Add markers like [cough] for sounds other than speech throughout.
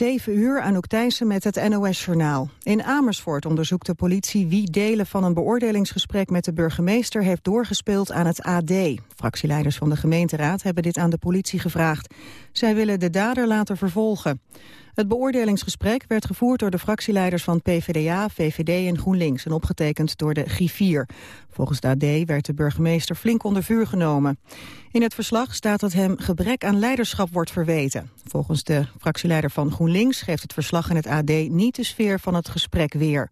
7 uur, Anouk Thijssen met het NOS-journaal. In Amersfoort onderzoekt de politie wie delen van een beoordelingsgesprek met de burgemeester heeft doorgespeeld aan het AD. Fractieleiders van de gemeenteraad hebben dit aan de politie gevraagd. Zij willen de dader laten vervolgen. Het beoordelingsgesprek werd gevoerd door de fractieleiders van PvdA, VVD en GroenLinks en opgetekend door de griffier. Volgens de AD werd de burgemeester flink onder vuur genomen. In het verslag staat dat hem gebrek aan leiderschap wordt verweten. Volgens de fractieleider van GroenLinks geeft het verslag in het AD niet de sfeer van het gesprek weer.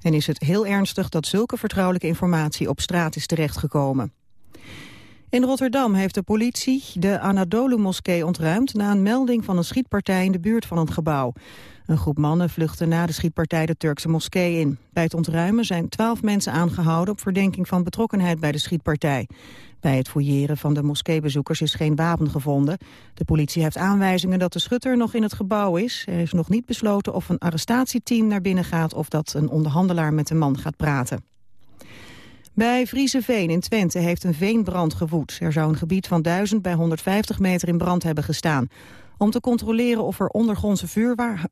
En is het heel ernstig dat zulke vertrouwelijke informatie op straat is terechtgekomen. In Rotterdam heeft de politie de Anadolu-moskee ontruimd... na een melding van een schietpartij in de buurt van het gebouw. Een groep mannen vluchtte na de schietpartij de Turkse moskee in. Bij het ontruimen zijn twaalf mensen aangehouden... op verdenking van betrokkenheid bij de schietpartij. Bij het fouilleren van de moskeebezoekers is geen wapen gevonden. De politie heeft aanwijzingen dat de schutter nog in het gebouw is. Er is nog niet besloten of een arrestatieteam naar binnen gaat... of dat een onderhandelaar met de man gaat praten. Bij Veen in Twente heeft een veenbrand gewoed. Er zou een gebied van 1000 bij 150 meter in brand hebben gestaan. Om te controleren of er ondergrondse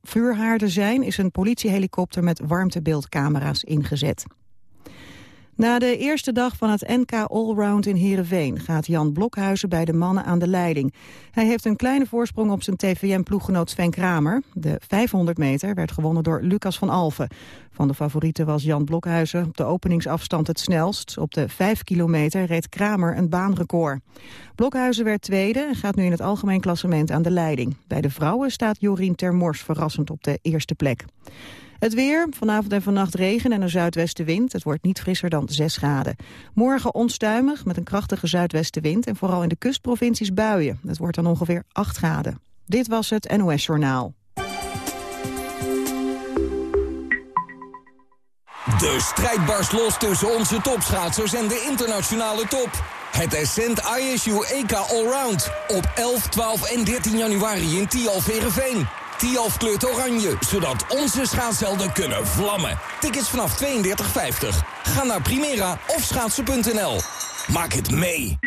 vuurhaarden zijn... is een politiehelikopter met warmtebeeldcamera's ingezet. Na de eerste dag van het NK Allround in Heerenveen gaat Jan Blokhuizen bij de mannen aan de leiding. Hij heeft een kleine voorsprong op zijn TVM-ploeggenoot Sven Kramer. De 500 meter werd gewonnen door Lucas van Alfen. Van de favorieten was Jan Blokhuizen op de openingsafstand het snelst. Op de 5 kilometer reed Kramer een baanrecord. Blokhuizen werd tweede en gaat nu in het algemeen klassement aan de leiding. Bij de vrouwen staat Jorien Termors verrassend op de eerste plek. Het weer, vanavond en vannacht regen en een zuidwestenwind. Het wordt niet frisser dan 6 graden. Morgen onstuimig met een krachtige zuidwestenwind... en vooral in de kustprovincies buien. Het wordt dan ongeveer 8 graden. Dit was het NOS Journaal. De strijd barst los tussen onze topschaatsers en de internationale top. Het Ascent ISU EK Allround op 11, 12 en 13 januari in Tialverenveen. Tialf kleurt oranje, zodat onze schaatshelden kunnen vlammen. Tickets vanaf 32,50. Ga naar Primera of schaatsen.nl. Maak het mee.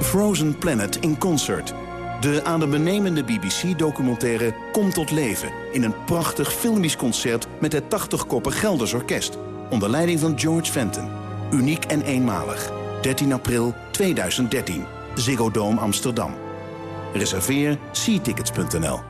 Frozen Planet in Concert. De adembenemende BBC-documentaire komt tot leven... in een prachtig filmisch concert met het 80-koppig Gelders Orkest... onder leiding van George Fenton. Uniek en eenmalig. 13 april 2013. Ziggo Dome Amsterdam. Reserveer seatickets.nl.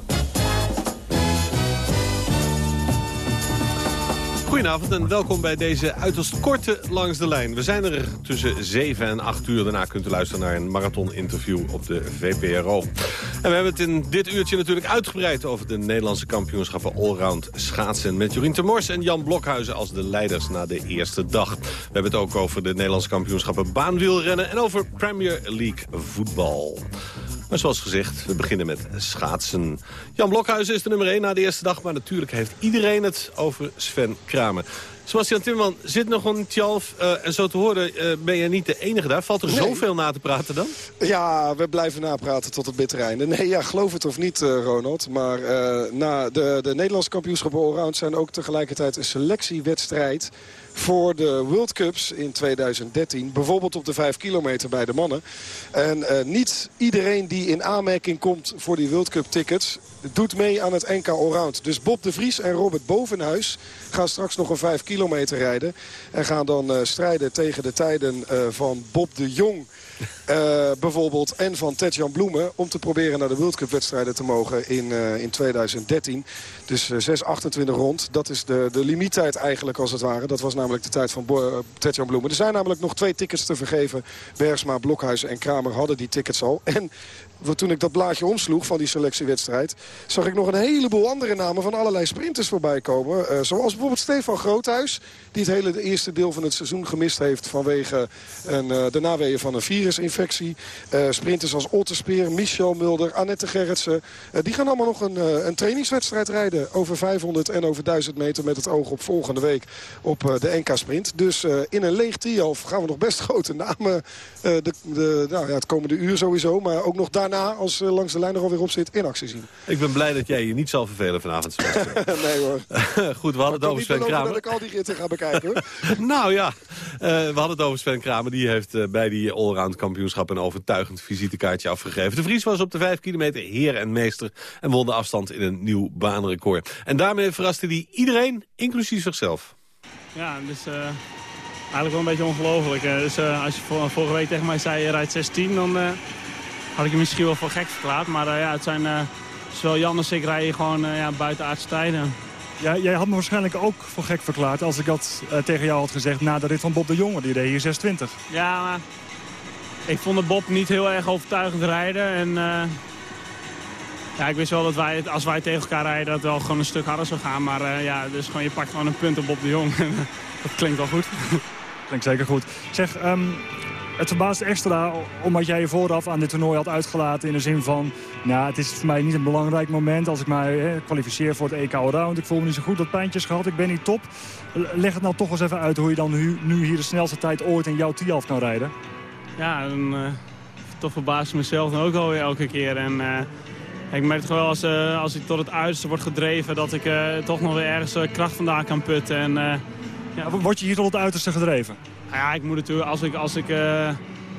Goedenavond en welkom bij deze uiterst korte Langs de Lijn. We zijn er tussen 7 en 8 uur. Daarna kunt u luisteren naar een marathon-interview op de VPRO. En we hebben het in dit uurtje natuurlijk uitgebreid... over de Nederlandse kampioenschappen allround schaatsen... met Jorien Temors en Jan Blokhuizen als de leiders na de eerste dag. We hebben het ook over de Nederlandse kampioenschappen baanwielrennen... en over Premier League voetbal. Maar zoals gezegd, we beginnen met schaatsen. Jan Blokhuizen is de nummer 1 na de eerste dag... maar natuurlijk heeft iedereen het over Sven Kramer. Sebastian Timmerman zit nog een Tjalf. Uh, en zo te horen uh, ben je niet de enige daar. Valt er zoveel na te praten dan? Ja, we blijven napraten tot het bittere einde. Nee, ja, geloof het of niet, uh, Ronald. Maar na de, de Nederlandse kampioenschappen allround zijn ook tegelijkertijd een selectiewedstrijd voor de World Cups in 2013. Bijvoorbeeld op de 5 kilometer bij de mannen. En uh, niet iedereen die in aanmerking komt voor die World Cup tickets... doet mee aan het NK Allround. Dus Bob de Vries en Robert Bovenhuis gaan straks nog een 5 kilometer rijden. En gaan dan uh, strijden tegen de tijden uh, van Bob de Jong... Uh, bijvoorbeeld en van Tetjan Bloemen... om te proberen naar de World Cup wedstrijden te mogen in, uh, in 2013. Dus uh, 6,28 rond. Dat is de, de limiettijd eigenlijk als het ware. Dat was namelijk de tijd van Tetjan Bloemen. Er zijn namelijk nog twee tickets te vergeven. Bergsma, Blokhuizen en Kramer hadden die tickets al. En toen ik dat blaadje omsloeg van die selectiewedstrijd... zag ik nog een heleboel andere namen van allerlei sprinters voorbij komen. Uh, zoals bijvoorbeeld Stefan Groothuis die het hele eerste deel van het seizoen gemist heeft... vanwege een, de naweeën van een virusinfectie. sprinters als Otterspeer, Michel Mulder, Annette Gerritsen... die gaan allemaal nog een, een trainingswedstrijd rijden over 500 en over 1000 meter... met het oog op volgende week op de NK-sprint. Dus in een leeg Tialf gaan we nog best grote namen de, de, nou ja, het komende uur sowieso. Maar ook nog daarna, als langs de lijn er alweer op zit, in actie zien. Ik ben blij dat jij je niet zal vervelen vanavond. [laughs] nee hoor. [laughs] Goed, we hadden het over Sven Kramer. dat ik al die ritten ga bekijken hoor. [laughs] nou ja, uh, we hadden het over Sven Kramer. Die heeft uh, bij die allround kampioenschap een overtuigend visitekaartje afgegeven. De Vries was op de 5 kilometer heer en meester. En won de afstand in een nieuw baanrecord. En daarmee verraste hij iedereen, inclusief zichzelf. Ja, dus... Uh eigenlijk wel een beetje ongelooflijk. Dus uh, als je vorige week tegen mij zei je rijdt 16, dan uh, had ik je misschien wel voor gek verklaard. Maar uh, ja, het zijn zowel Jan als ik rijden gewoon ja, buitenaardse tijden. Ja, jij had me waarschijnlijk ook voor gek verklaard als ik dat tegen jou had gezegd na de rit van Bob de Jonge. Die reed hier 26. Ja, maar ik vond de Bob niet heel erg overtuigend rijden. En ja, ik wist wel dat wij, als wij tegen elkaar rijden, dat het wel gewoon een stuk harder zou gaan. Maar ja, dus gewoon, je pakt gewoon een punt op Bob de Jong. [laughs] dat klinkt wel goed. Klinkt zeker goed. Zeg, um, het verbaast extra omdat jij je vooraf aan dit toernooi had uitgelaten... in de zin van, nou, het is voor mij niet een belangrijk moment... als ik mij hè, kwalificeer voor het EK Allround. Ik voel me niet zo goed, wat pijntjes gehad, ik ben niet top. Leg het nou toch eens even uit hoe je dan nu, nu hier de snelste tijd ooit in jouw Tialf kan rijden. Ja, dan, uh, toch verbaast mezelf dan ook alweer elke keer. En, uh, ik merk toch wel als, uh, als ik tot het uiterste wordt gedreven... dat ik toch nog weer ergens kracht vandaan kan putten. En, ja, word je hier tot het uiterste gedreven? Ja, ik moet natuurlijk, als ik, als ik, uh,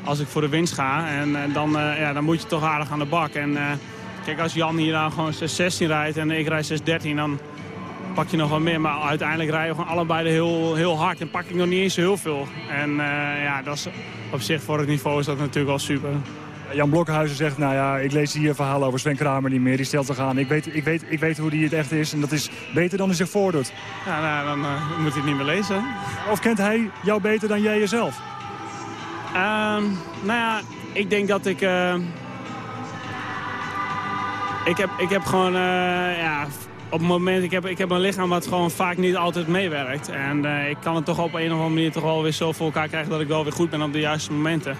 als ik voor de winst ga, en, uh, dan, ja, dan moet je toch aardig aan de bak. En kijk, als Jan hier dan gewoon 6-16 rijdt en ik rijd 6-13, dan pak je nog wel meer. Maar uiteindelijk rijden we gewoon allebei heel, heel hard en pak ik nog niet eens heel veel. En ja, dat is, op zich voor het niveau is dat natuurlijk wel super. Jan Blokhuizen zegt, nou ja, ik lees hier verhalen over Sven Kramer niet meer. Die stelt zich aan. Ik weet, ik, weet, ik weet hoe die het echt is en dat is beter dan hij zich voordoet. Ja, nou, dan uh, moet hij het niet meer lezen. Of kent hij jou beter dan jij jezelf? Um, nou ja, ik denk dat ik... Uh, ik, heb, ik heb gewoon... Uh, ja, op het moment, ik heb, ik heb een lichaam wat gewoon vaak niet altijd meewerkt. En ik kan het toch op een of andere manier toch wel weer zo voor elkaar krijgen dat ik wel weer goed ben op de juiste momenten.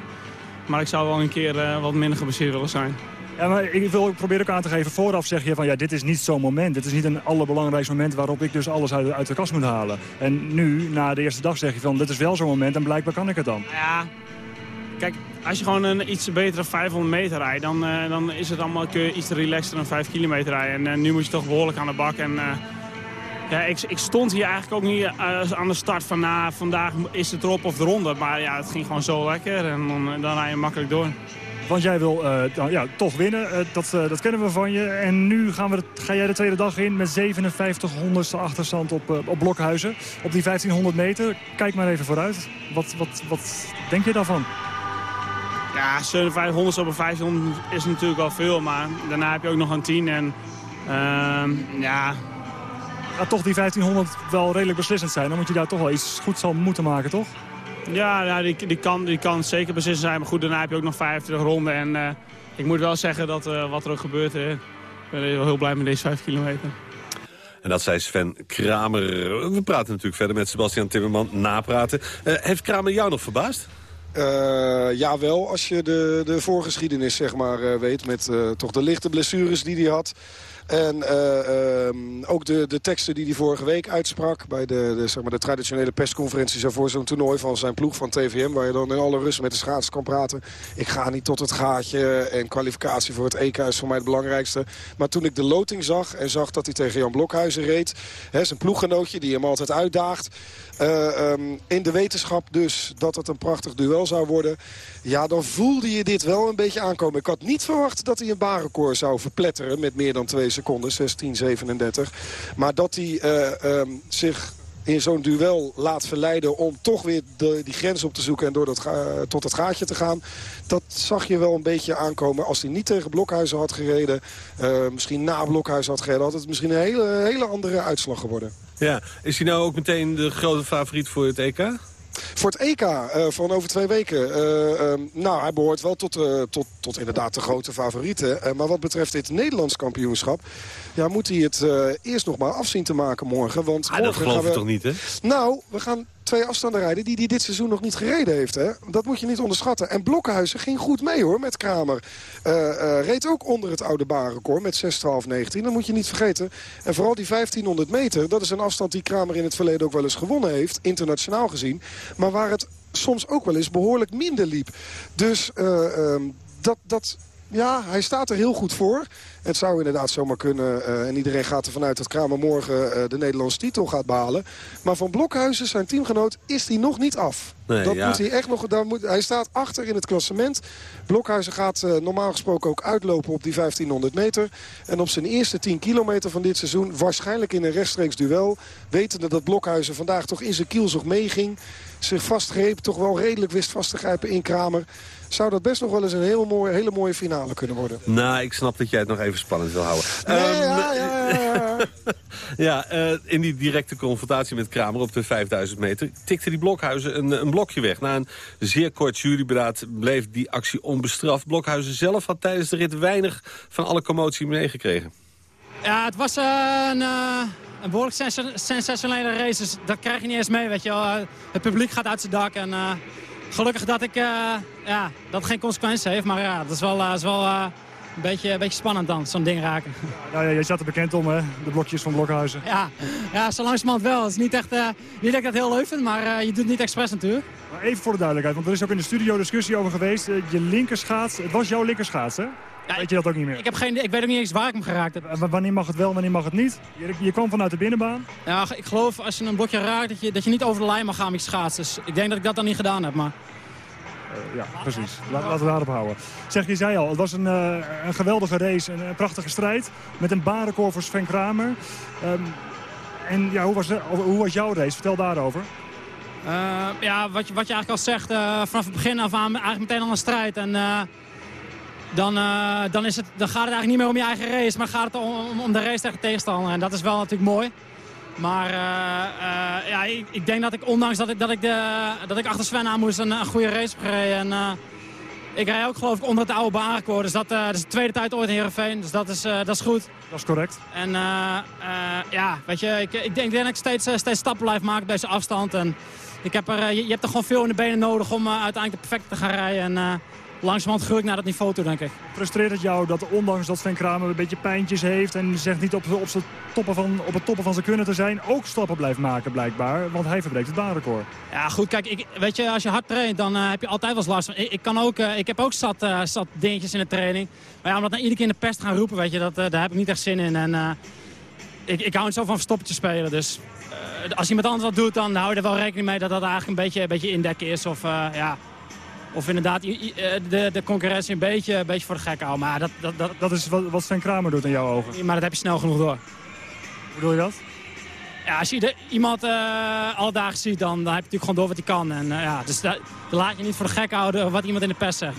Maar ik zou wel een keer uh, wat minder gebaseerd willen zijn. Ja, maar ik, wil, ook aan te geven, vooraf zeg je van ja, dit is niet zo'n moment. Dit is niet een allerbelangrijkste moment waarop ik dus alles uit, uit de kast moet halen. En nu, na de eerste dag, zeg je van dit is wel zo'n moment en blijkbaar kan ik het dan. Ja, kijk, als je gewoon een iets betere 500 meter rijdt, dan, uh, dan is het allemaal, kun je iets relaxter dan 5 kilometer rijden. En uh, nu moet je toch behoorlijk aan de bak. En, ja, ik, ik, stond hier eigenlijk ook niet uh, aan de start van na, vandaag is het erop of eronder. Maar ja, het ging gewoon zo lekker en dan, dan rij je makkelijk door. Want jij wil uh, ja, toch winnen, uh, dat, dat kennen we van je. En nu gaan we ga jij de tweede dag in met 57 honderdste achterstand op, op Blokhuizen. Op die 1500 meter. Kijk maar even vooruit. Wat, wat, wat denk je daarvan? Ja, 5700 op een 1500 is natuurlijk wel veel. Maar daarna heb je ook nog een 10. En ehm, ja, gaat toch die 1500 wel redelijk beslissend zijn. Dan moet je daar toch wel iets goed zal moeten maken, toch? Ja, ja die, die, kan, die kan zeker beslissend zijn. Maar goed, daarna heb je ook nog 25 ronden. En uh, ik moet wel zeggen dat uh, wat er ook gebeurt... Uh, ik ben heel blij met deze 5 kilometer. En dat zei Sven Kramer. We praten natuurlijk verder met Sebastian Timmerman. Napraten. heeft Kramer jou nog verbaasd? Uh, ja, wel. Als je de, de voorgeschiedenis zeg maar, uh, weet met uh, toch de lichte blessures die hij had. En uh, um, ook de, de teksten die hij vorige week uitsprak... bij de, de, zeg maar, de traditionele persconferenties voor zo'n toernooi van zijn ploeg van TVM... waar je dan in alle rust met de schaats kan praten. Ik ga niet tot het gaatje en kwalificatie voor het EK is voor mij het belangrijkste. Maar toen ik de loting zag en zag dat hij tegen Jan Blokhuizen reed... Hè, zijn ploeggenootje die hem altijd uitdaagt... Uh, um, in de wetenschap dus dat het een prachtig duel zou worden. Ja, dan voelde je dit wel een beetje aankomen. Ik had niet verwacht dat hij een barenkoor zou verpletteren met meer dan twee seconden, 16:37. Maar dat hij uh, um, zich in zo'n duel laat verleiden om toch weer de, die grens op te zoeken en door dat, tot het gaatje te gaan. Dat zag je wel een beetje aankomen. Als hij niet tegen Blokhuizen had gereden, uh, misschien na Blokhuizen had gereden, had het misschien een hele, hele andere uitslag geworden. Ja, is hij nou ook meteen de grote favoriet voor het EK? Voor het EK uh, van over twee weken. Uh, nou, hij behoort wel tot, uh, tot, tot inderdaad de grote favorieten. maar wat betreft dit Nederlands kampioenschap... Ja, moet hij het eerst nog maar afzien te maken morgen. Want ah, dat geloof je toch niet, hè? Nou, we gaan twee afstanden rijden die hij dit seizoen nog niet gereden heeft. Hè? Dat moet je niet onderschatten. En Blokhuizen ging goed mee hoor met Kramer. reed ook onder het oude baanrecord met 6, 12, 19. Dat moet je niet vergeten. En vooral die 1500 meter, dat is een afstand die Kramer in het verleden ook wel eens gewonnen heeft. Internationaal gezien. Maar waar het soms ook wel eens behoorlijk minder liep. Dus uh, dat, dat, ja, hij staat er heel goed voor. Het zou inderdaad zomaar kunnen. Uh, en iedereen gaat ervan uit dat Kramer morgen uh, de Nederlandse titel gaat behalen. Maar van Blokhuizen, zijn teamgenoot, is hij nog niet af. Nee, dat moet hij echt nog. Daar moet, hij staat achter in het klassement. Blokhuizen gaat uh, normaal gesproken ook uitlopen op die 1500 meter. En op zijn eerste 10 kilometer van dit seizoen, waarschijnlijk in een rechtstreeks duel... wetende dat Blokhuizen vandaag toch in zijn kielzog meeging... zich vastgreep, toch wel redelijk wist vast te grijpen in Kramer zou dat best nog wel eens een heel mooi, hele mooie finale kunnen worden. Nou, ik snap dat jij het nog even spannend wil houden. Nee, ja, ja, ja, ja. uh, [laughs] in die directe confrontatie met Kramer op de 5000 meter... tikte die Blokhuizen een, een blokje weg. Na een zeer kort juryberaad bleef die actie onbestraft. Blokhuizen zelf had tijdens de rit weinig van alle commotie meegekregen. Ja, het was een, uh, een behoorlijk sens sensationele race. Dus dat krijg je niet eens mee, weet je wel. het publiek gaat uit zijn dak en gelukkig dat, ik, uh, ja, dat geen consequenties heeft. Maar ja, dat is wel, uh, is wel uh, een, beetje, een beetje spannend dan, zo'n ding raken. Ja, ja, je zat er bekend om, hè? De blokjes van Blokhuizen. Ja, ja zo langzamerhand wel. Het is niet echt, niet dat ik dat heel leuk vind, maar je doet het niet expres natuurlijk. Maar even voor de duidelijkheid, want er is ook in de studio discussie over geweest. je linkerschaats, het was jouw linkerschaats, hè? Ja, weet je dat ook niet meer? Ik, heb geen, ik weet ook niet eens waar ik hem geraakt heb. wanneer mag het wel, wanneer mag het niet? Je, je kwam vanuit de binnenbaan. Ja, ik geloof als je een blokje raakt dat je, dat je niet over de lijn mag gaan met schaatsen. Dus ik denk dat ik dat dan niet gedaan heb, maar... Uh, ja, precies. Laten we daarop houden. Zeg, je zei al, het was een, uh, een geweldige race, een, een, prachtige strijd. Met een baanrecord voor Sven Kramer. Um, en ja, hoe was, hoe was jouw race? Vertel daarover. Uh, ja, wat je, wat je eigenlijk al zegt, vanaf het begin af aan eigenlijk meteen al een strijd. En dan, uh, dan, is het, dan gaat het eigenlijk niet meer om je eigen race, maar gaat het om, om de race tegen tegenstander. En dat is wel natuurlijk mooi. Maar uh, uh, ja, ik, ik, denk dat ik, ondanks dat ik, dat ik, de, dat ik achter Sven aan moest, een, een goede race gereden. En, ik rij ook geloof ik onder het oude baanrecord. Dus dat, dat, is de tweede tijd ooit in Heerenveen. Dus dat is, dat is goed. Dat is correct. En ja, weet je, ik, ik, denk, dat ik steeds, steeds stappen blijf maken op deze afstand. En ik heb er, je, je, hebt er gewoon veel in de benen nodig om uiteindelijk de perfecte te gaan rijden. En, langzamerhand groei ik naar dat niveau toe, denk ik. Frustreert het jou dat ondanks dat Sven Kramer een beetje pijntjes heeft... en zegt niet op, op, toppen van, op het toppen van zijn kunnen te zijn... ook stappen blijft maken blijkbaar, want hij verbreekt het baanrecord. Ja, goed, kijk, ik, weet je, als je hard traint, dan uh, heb je altijd wel last van. Ik, ik, kan ook, uh, ik heb ook zat, uh, zat dingetjes in de training. Maar ja, om dat nou iedere keer in de pest te gaan roepen, weet je, dat, daar heb ik niet echt zin in. En ik, ik hou niet zo van verstoppertjes spelen, dus... als iemand anders wat doet, dan hou je er wel rekening mee dat dat eigenlijk een beetje, een beetje indekken is. Of ja, of inderdaad eh, de, de concurrentie een beetje, een beetje voor de gek houden. Maar dat, dat, dat, dat is wat, wat Sven Kramer doet in jouw ogen? Maar dat heb je snel genoeg door. Hoe bedoel je dat? Ja, als je de, iemand uh, dagen ziet, dan, dan heb je natuurlijk gewoon door wat hij kan. En, uh, ja, dus dat, laat je niet voor de gek houden wat iemand in de pers zegt.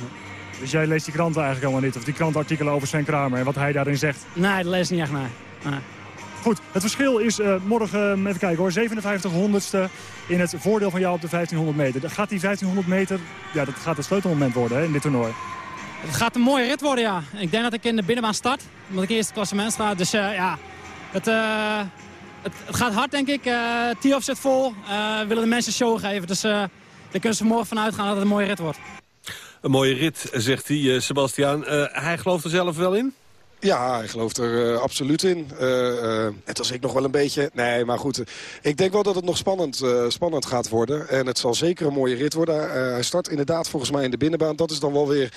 Dus jij leest die kranten eigenlijk helemaal niet? Of die krantenartikelen over Sven Kramer en wat hij daarin zegt? Nee, dat lees ik niet echt, nee. nee. Goed, het verschil is uh, morgen, even kijken hoor, 57 honderdste in het voordeel van jou op de 1500 meter. Gaat die 1500 meter, ja, dat gaat het sleutelmoment worden hè, in dit toernooi. Het gaat een mooie rit worden, ja. Ik denk dat ik in de binnenbaan start, omdat ik eerst het klassement sta. Dus uh, ja, het, uh, het, het, gaat hard, denk ik. Uh, zit vol. We willen de mensen show geven. Dus daar kunnen ze morgen vanuit gaan dat het een mooie rit wordt. Een mooie rit, zegt hij, Sebastiaan. hij gelooft er zelf wel in? Ja, hij gelooft er uh, absoluut in. Uh, uh, het was ik nog wel een beetje... Nee, maar goed. Ik denk wel dat het nog spannend, spannend gaat worden. En het zal zeker een mooie rit worden. hij start inderdaad volgens mij in de binnenbaan. Dat is dan wel weer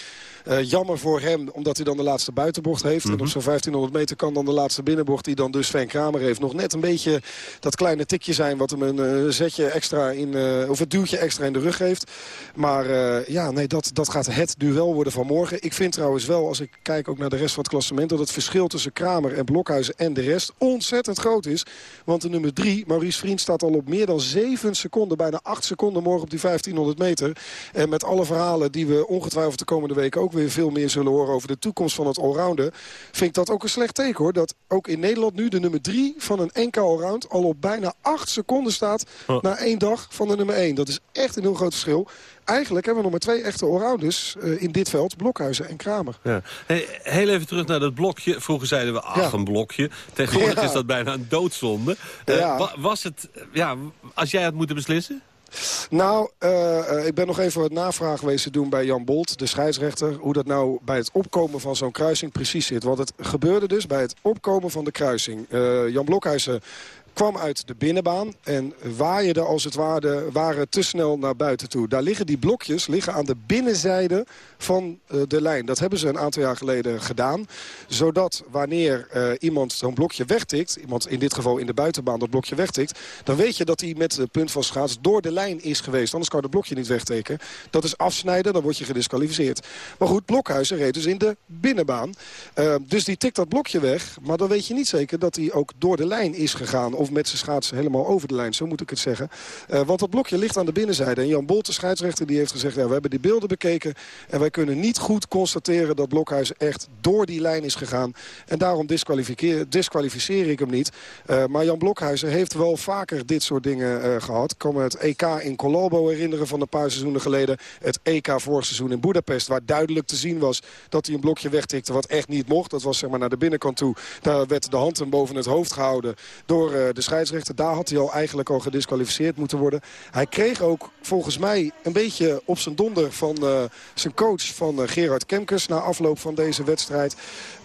jammer voor hem, omdat hij dan de laatste buitenbocht heeft. En op mhm. zo'n 1500 meter kan dan de laatste binnenbocht... die dan dus Sven Kramer heeft, nog net een beetje dat kleine tikje zijn... wat hem een uh, zetje extra in, uh, of het duwtje extra in de rug geeft. Maar ja, nee, dat, dat gaat het duel worden van morgen. Ik vind trouwens wel, als ik kijk ook naar de rest van het klassement... dat het verschil tussen Kramer en Blokhuizen en de rest ontzettend groot is. Want de nummer 3, Maurice Vriend, staat al op meer dan 7 seconden... bijna 8 seconden morgen op die 1500 meter. En met alle verhalen die we ongetwijfeld de komende weken ook weer veel meer zullen horen over de toekomst van het allrounden... vind ik dat ook een slecht teken hoor. Dat ook in Nederland nu de nummer 3 van een NK allround... al op bijna 8 seconden staat Oh. na één dag van de nummer 1. Dat is echt een heel groot verschil. Eigenlijk hebben we nog maar twee echte allrounders eh, in dit veld. Blokhuizen en Kramer. Ja. Hey, heel even terug naar dat blokje. Vroeger zeiden we, ach, Ja. een blokje. Tegenwoordig Ja. is dat bijna een doodzonde. Eh, was het, ja, als jij had moeten beslissen? Nou, eh, eh, ik ben nog even wat navraag geweest doen bij Jan Bolt, de scheidsrechter. Hoe dat nou bij het opkomen van zo'n kruising precies zit. Want het gebeurde dus bij het opkomen van de kruising. Eh, Jan Blokhuizen kwam uit de binnenbaan en waaide als het ware, waren te snel naar buiten toe. Daar liggen die blokjes liggen aan de binnenzijde van eh, de lijn. Dat hebben ze een aantal jaar geleden gedaan. Zodat wanneer eh, iemand zo'n blokje wegtikt... iemand in dit geval in de buitenbaan dat blokje wegtikt... dan weet je dat hij met het punt van schaats door de lijn is geweest. Anders kan je het blokje niet wegteken. Dat is afsnijden, dan word je gedisqualificeerd. Maar goed, Blokhuizen reed dus in de binnenbaan. Eh, dus die tikt dat blokje weg. Maar dan weet je niet zeker dat hij ook door de lijn is gegaan... met zijn schaats helemaal over de lijn, zo moet ik het zeggen. Eh, want dat blokje ligt aan de binnenzijde. En Jan Bolt, de scheidsrechter, die heeft gezegd... Ja, we hebben die beelden bekeken en wij kunnen niet goed constateren... dat Blokhuizen echt door die lijn is gegaan. En daarom disqualificeer, ik hem niet. Eh, maar Jan Blokhuizen heeft wel vaker dit soort dingen eh, gehad. Ik kan me het EK in Colombo herinneren van een paar seizoenen geleden. Het EK vorig seizoen in Budapest, waar duidelijk te zien was... dat hij een blokje wegtikte wat echt niet mocht. Dat was zeg maar naar de binnenkant toe. Daar werd de hand hem boven het hoofd gehouden door de scheidsrechter. Daar had hij al eigenlijk al gedisqualificeerd moeten worden. Hij kreeg ook volgens mij een beetje op zijn donder van eh, zijn coach van eh, Gerard Kemkes... na afloop van deze wedstrijd.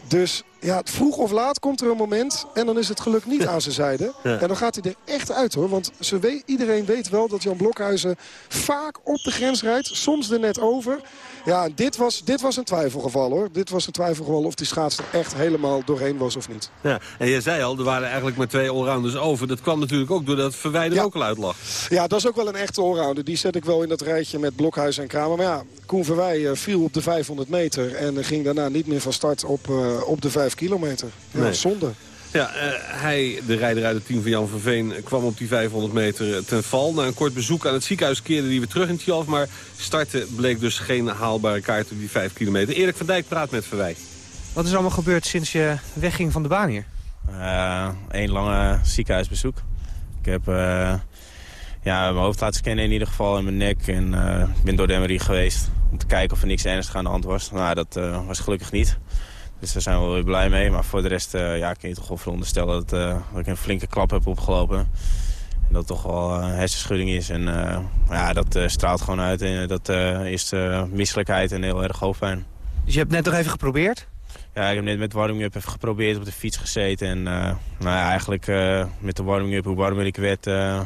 Dus ja, vroeg of laat komt er een moment en dan is het geluk niet aan zijn zijde. Ja. En dan gaat hij er echt uit hoor. Want ze weet, iedereen weet wel dat Jan Blokhuizen vaak op de grens rijdt. Soms er net over. Ja, dit was, dit was een twijfelgeval hoor. Dit was een twijfelgeval of die schaats er echt helemaal doorheen was of niet. Ja. En je zei al, er waren eigenlijk maar twee allrounders over. Dat kwam natuurlijk ook doordat Verwijder Ja. ook al uit lag. Ja, dat is ook wel een echte allrounder. Die zet ik wel in dat rijtje met Blokhuizen en Kramer. Maar ja, Koen Verwij eh, viel op de 500 meter. En ging daarna niet meer van start op, eh, op de 5 kilometer. Ja, Nee. zonde. Ja, eh, hij, de rijder uit het team van Jan van Veen, kwam op die 500 meter eh, ten val. Na een kort bezoek aan het ziekenhuis keerde hij weer terug in Tjalf. Maar starten bleek dus geen haalbare kaart op die 5 kilometer. Erik van Dijk praat met Verwij. Wat is allemaal gebeurd sinds je wegging van de baan hier? Eén lange ziekenhuisbezoek. Ik heb eh, ja, mijn hoofd laten scannen in ieder geval en mijn nek. En eh, ik ben door de MRI geweest om te kijken of er niks ernstigs aan de hand was. Nou, dat eh, was gelukkig niet. Dus daar zijn we wel weer blij mee. Maar voor de rest eh, ja, kun je toch wel veronderstellen dat, eh, dat ik een flinke klap heb opgelopen. En dat het toch wel een hersenschudding is. En eh, ja, dat eh, straalt gewoon uit. En dat eh, is eh, misselijkheid en heel erg hoofdpijn. Dus je hebt net nog even geprobeerd? Ja, ik heb net met warming-up even geprobeerd op de fiets gezeten. En eh, nou ja, eigenlijk eh, met de warming-up, hoe warmer ik werd, eh,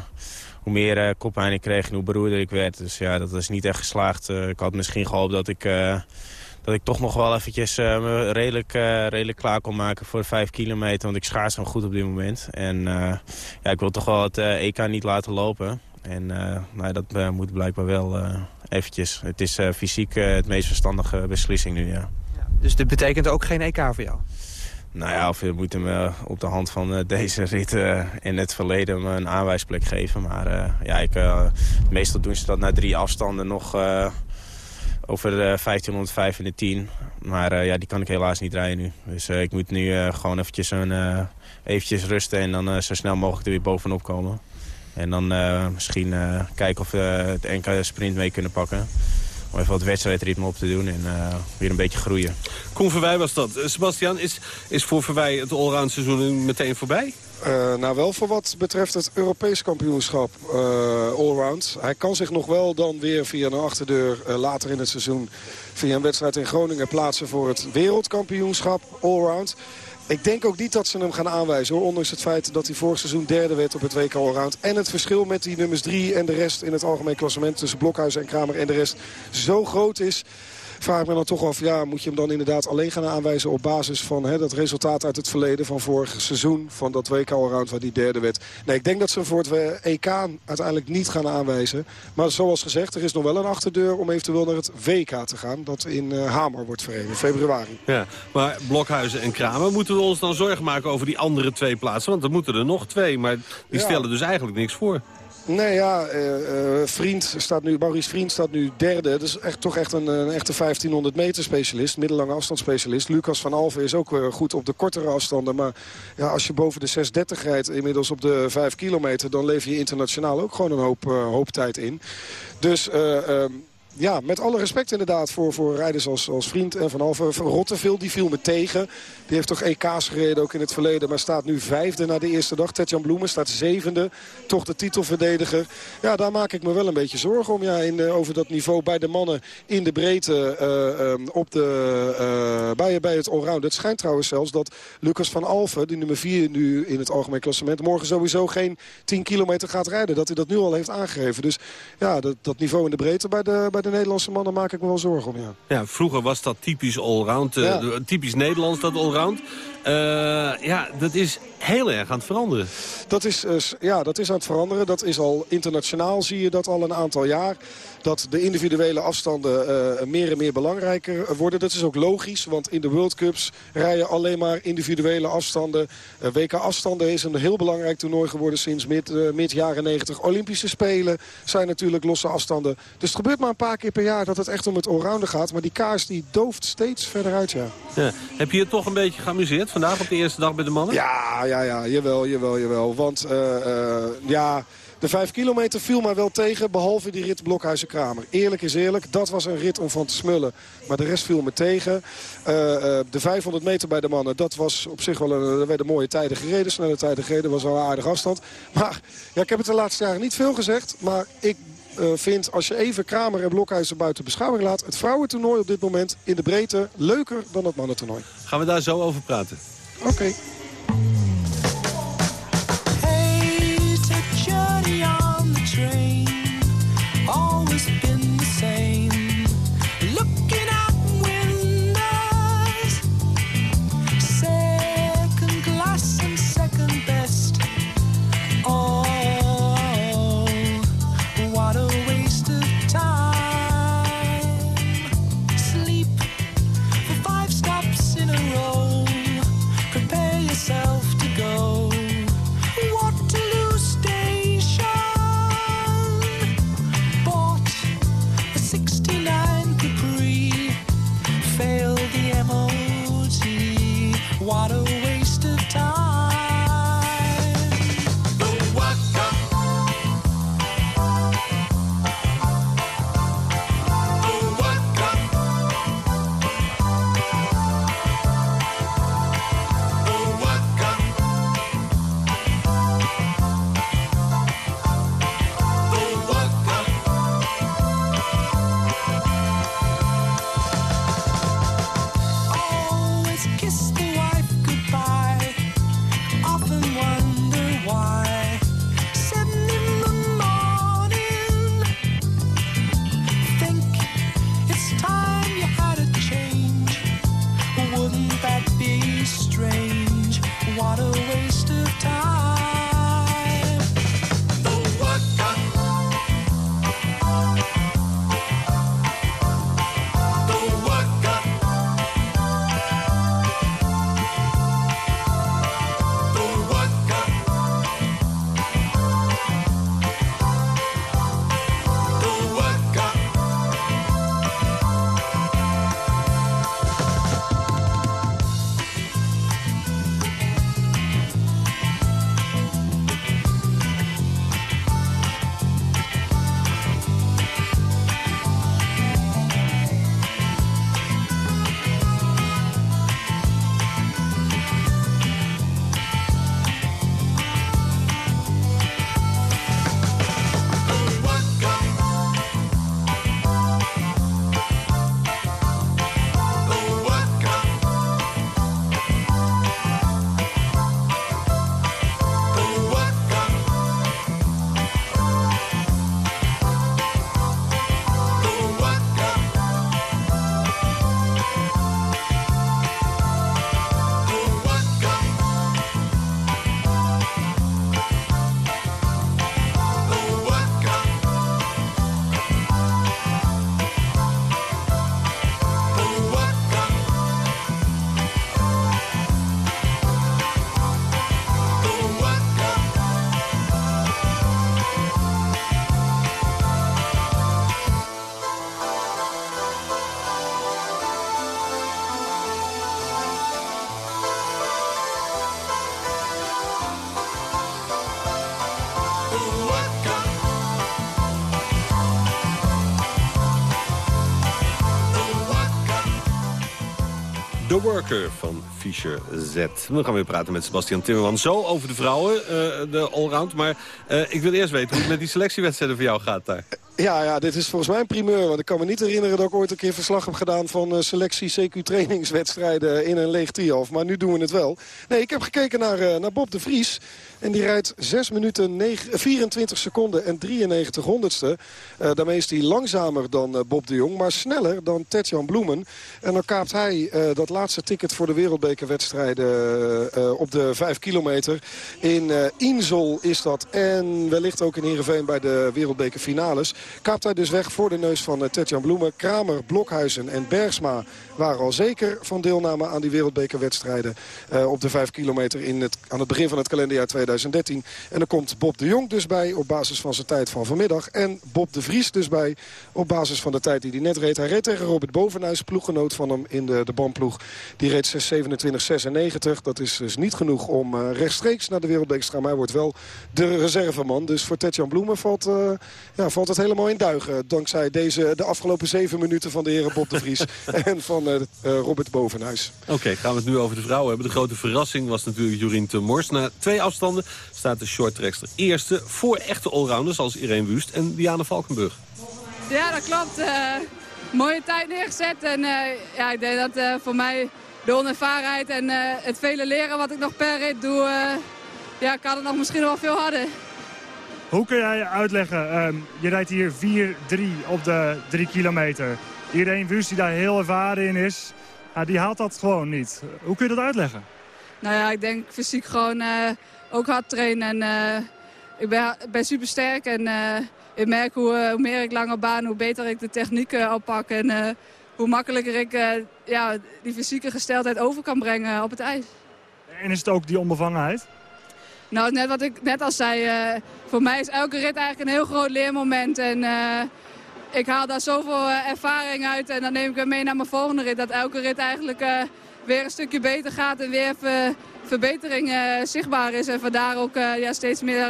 hoe meer eh, koppijn ik kreeg en hoe beroerder ik werd. Dus ja, dat is niet echt geslaagd. Eh, ik had misschien gehoopt dat ik, eh, dat ik toch nog wel eventjes eh, me redelijk, eh, redelijk klaar kon maken voor de 5 kilometer. Want ik schaats hem goed op dit moment. En eh, ja, ik wil toch wel het EK niet laten lopen. En nou, dat moet blijkbaar wel eventjes. Het is fysiek het meest verstandige beslissing nu, ja. Dus dit betekent ook geen EK voor jou? Nou ja, of je moet hem op de hand van deze rit eh, in het verleden een aanwijsplek geven. Maar ja, ik, meestal doen ze dat na drie afstanden nog over de 1505 en de 10. Maar eh, ja, die kan ik helaas niet rijden nu. Dus eh, ik moet nu eh, gewoon eventjes, een, eh, eventjes rusten en dan eh, zo snel mogelijk er weer bovenop komen. En dan eh, misschien eh, kijken of we het NK sprint mee kunnen pakken. Om even wat wedstrijdritme op te doen en eh, weer een beetje groeien. Koen Verwij was dat. Eh, Sebastian, is, is voor Verwij het allround seizoen meteen voorbij? Eh, nou, wel voor wat betreft het Europees kampioenschap eh, allround. Hij kan zich nog wel dan weer via een achterdeur eh, later in het seizoen... via een wedstrijd in Groningen plaatsen voor het wereldkampioenschap allround. Ik denk ook niet dat ze hem gaan aanwijzen, hoor. Ondanks het feit dat hij vorig seizoen derde werd op het WK Allround. En het verschil met die nummers drie en de rest in het algemeen klassement... tussen Blokhuizen en Kramer en de rest zo groot is vraag ik me dan toch af, ja, moet je hem dan inderdaad alleen gaan aanwijzen op basis van hè, dat resultaat uit het verleden van vorig seizoen, van dat WK Allround waar die derde werd. Nee, ik denk dat ze hem voor het EK uiteindelijk niet gaan aanwijzen. Maar zoals gezegd, er is nog wel een achterdeur om eventueel naar het WK te gaan, dat in eh, Hamer wordt verreden, in februari. Ja, maar Blokhuizen en Kramer, moeten we ons dan zorgen maken over die andere twee plaatsen? Want er moeten er nog twee, maar die Ja. stellen dus eigenlijk niks voor. Nee, ja, uh, Vriend staat nu, Maurice Vriend staat nu derde. Dat is echt, toch echt een, een echte 1500 meter specialist. Middellange afstandsspecialist. Lucas van Alve is ook uh, goed op de kortere afstanden. Maar ja, als je boven de 630 rijdt, inmiddels op de 5 kilometer... dan lever je internationaal ook gewoon een hoop, hoop tijd in. Dus... Ehm, ja, met alle respect inderdaad voor, voor rijders als, als Vriend en Van Alve. Rotteveel, die viel me tegen. Die heeft toch EK's gereden ook in het verleden. Maar staat nu vijfde na de eerste dag. Tetjan Bloemen staat zevende. Toch de titelverdediger. Ja, daar maak ik me wel een beetje zorgen om. Ja, in, over dat niveau bij de mannen in de breedte. Uh, op de, uh, bij, bij het allround. Het schijnt trouwens zelfs dat Lucas van Alve, die nummer vier nu in het algemeen klassement... morgen sowieso geen 10 kilometer gaat rijden. Dat hij dat nu al heeft aangegeven. Dus ja, dat, dat niveau in de breedte bij de, bij de Nederlandse mannen maak ik me wel zorgen om. Ja, ja vroeger was dat typisch allround. Uh, Typisch Nederlands dat allround. Uh, ja, dat is heel erg aan het veranderen. Dat is, uh, ja, dat is aan het veranderen. Dat is al internationaal, zie je dat al een aantal jaar. Dat de individuele afstanden uh, meer en meer belangrijker worden. Dat is ook logisch, want in de World Cups rijden alleen maar individuele afstanden. WK afstanden is een heel belangrijk toernooi geworden sinds mid, mid jaren 90. Olympische Spelen zijn natuurlijk losse afstanden. Dus het gebeurt maar een paar keer per jaar dat het echt om het allrounder gaat. Maar die kaars die dooft steeds verder uit, ja. ja. Heb je je toch een beetje geamuseerd vandaag op de eerste dag bij de mannen? Ja, ja, ja, jawel, jawel, jawel. Want uh, uh, ja, de vijf kilometer viel maar wel tegen, behalve die rit Blokhuizen-Kramer. Eerlijk is eerlijk, dat was een rit om van te smullen. Maar de rest viel me tegen. Uh, de 500 meter bij de mannen, dat was op zich wel een, er werden mooie tijden gereden. Snelle tijden gereden, was wel een aardige afstand. Maar ja, ik heb het de laatste jaren niet veel gezegd. Maar ik eh, vindt, als je even Kramer en Blokhuizen buiten beschouwing laat... het vrouwentoernooi op dit moment in de breedte leuker dan het mannentoernooi. Gaan we daar zo over praten. Oké. Hey, on the train. Worker van Fischer Z. We gaan weer praten met Sebastian Timmerman. Zo over de vrouwen, uh, de allround. Maar uh, ik wil eerst weten hoe het met die selectiewedstrijden voor jou gaat daar. Ja, ja, dit is volgens mij een primeur. Want ik kan me niet herinneren dat ik ooit een keer verslag heb gedaan... van uh, selectie CQ-trainingswedstrijden in een leeg Trialf. Maar nu doen we het wel. Nee, ik heb gekeken naar, uh, naar Bob de Vries. En die rijdt 6 minuten 9, 24 seconden en 93 honderdste. Daarmee is hij langzamer dan Bob de Jong, maar sneller dan Tetjan Bloemen. En dan kaapt hij dat laatste ticket voor de wereldbekerwedstrijden op de 5 kilometer. In Insel is dat en wellicht ook in Heerenveen bij de wereldbekerfinales. Kaapt hij dus weg voor de neus van uh, Tetjan Bloemen. Kramer, Blokhuizen en Bergsma waren al zeker van deelname aan die wereldbekerwedstrijden. Uh, op de 5 kilometer in het, aan het begin van het kalenderjaar 2013. En dan komt Bob de Jong dus bij op basis van zijn tijd van vanmiddag. En Bob de Vries dus bij op basis van de tijd die hij net reed. Hij reed tegen Robert Bovenhuis, ploeggenoot van hem in de, de bandploeg. Die reed 6.27.96. Dat is dus niet genoeg om uh, rechtstreeks naar de wereldbeker te gaan. Maar hij wordt wel de reserveman. Dus voor Tetjan Bloemen valt, ja, valt het helemaal in duigen. Dankzij deze, de afgelopen zeven minuten van de heren Bob de Vries [laughs] en van uh, Robert Bovenhuis. Oké, okay, gaan we het nu over de vrouwen hebben. De grote verrassing was natuurlijk Jorien te Mors. Na twee afstanden staat de shorttrackster eerste voor echte allrounders als Irene Wust en Diana Valkenburg. Ja, dat klopt. Uh, mooie tijd neergezet. En uh, ja, ik denk dat uh, voor mij de onervarenheid en het vele leren wat ik nog per rit doe... ja, kan het nog misschien wel veel harder. Hoe kun jij uitleggen, um, je rijdt hier 4-3 op de 3 kilometer. Iedereen Wust die daar heel ervaren in is, die haalt dat gewoon niet. Hoe kun je dat uitleggen? Nou ja, ik denk fysiek gewoon uh, ook hard trainen. En, uh, ik ben, ben super sterk en uh, ik merk hoe, hoe, meer ik lang op baan, hoe beter ik de techniek oppak. En hoe makkelijker ik ja, die fysieke gesteldheid over kan brengen op het ijs. En is het ook die onbevangenheid? Nou, net wat ik net al zei, uh, voor mij is elke rit eigenlijk een heel groot leermoment. En uh, ik haal daar zoveel uh, ervaring uit en dan neem ik hem mee naar mijn volgende rit. Dat elke rit eigenlijk weer een stukje beter gaat en weer even verbetering zichtbaar is. En vandaar ook ja, steeds meer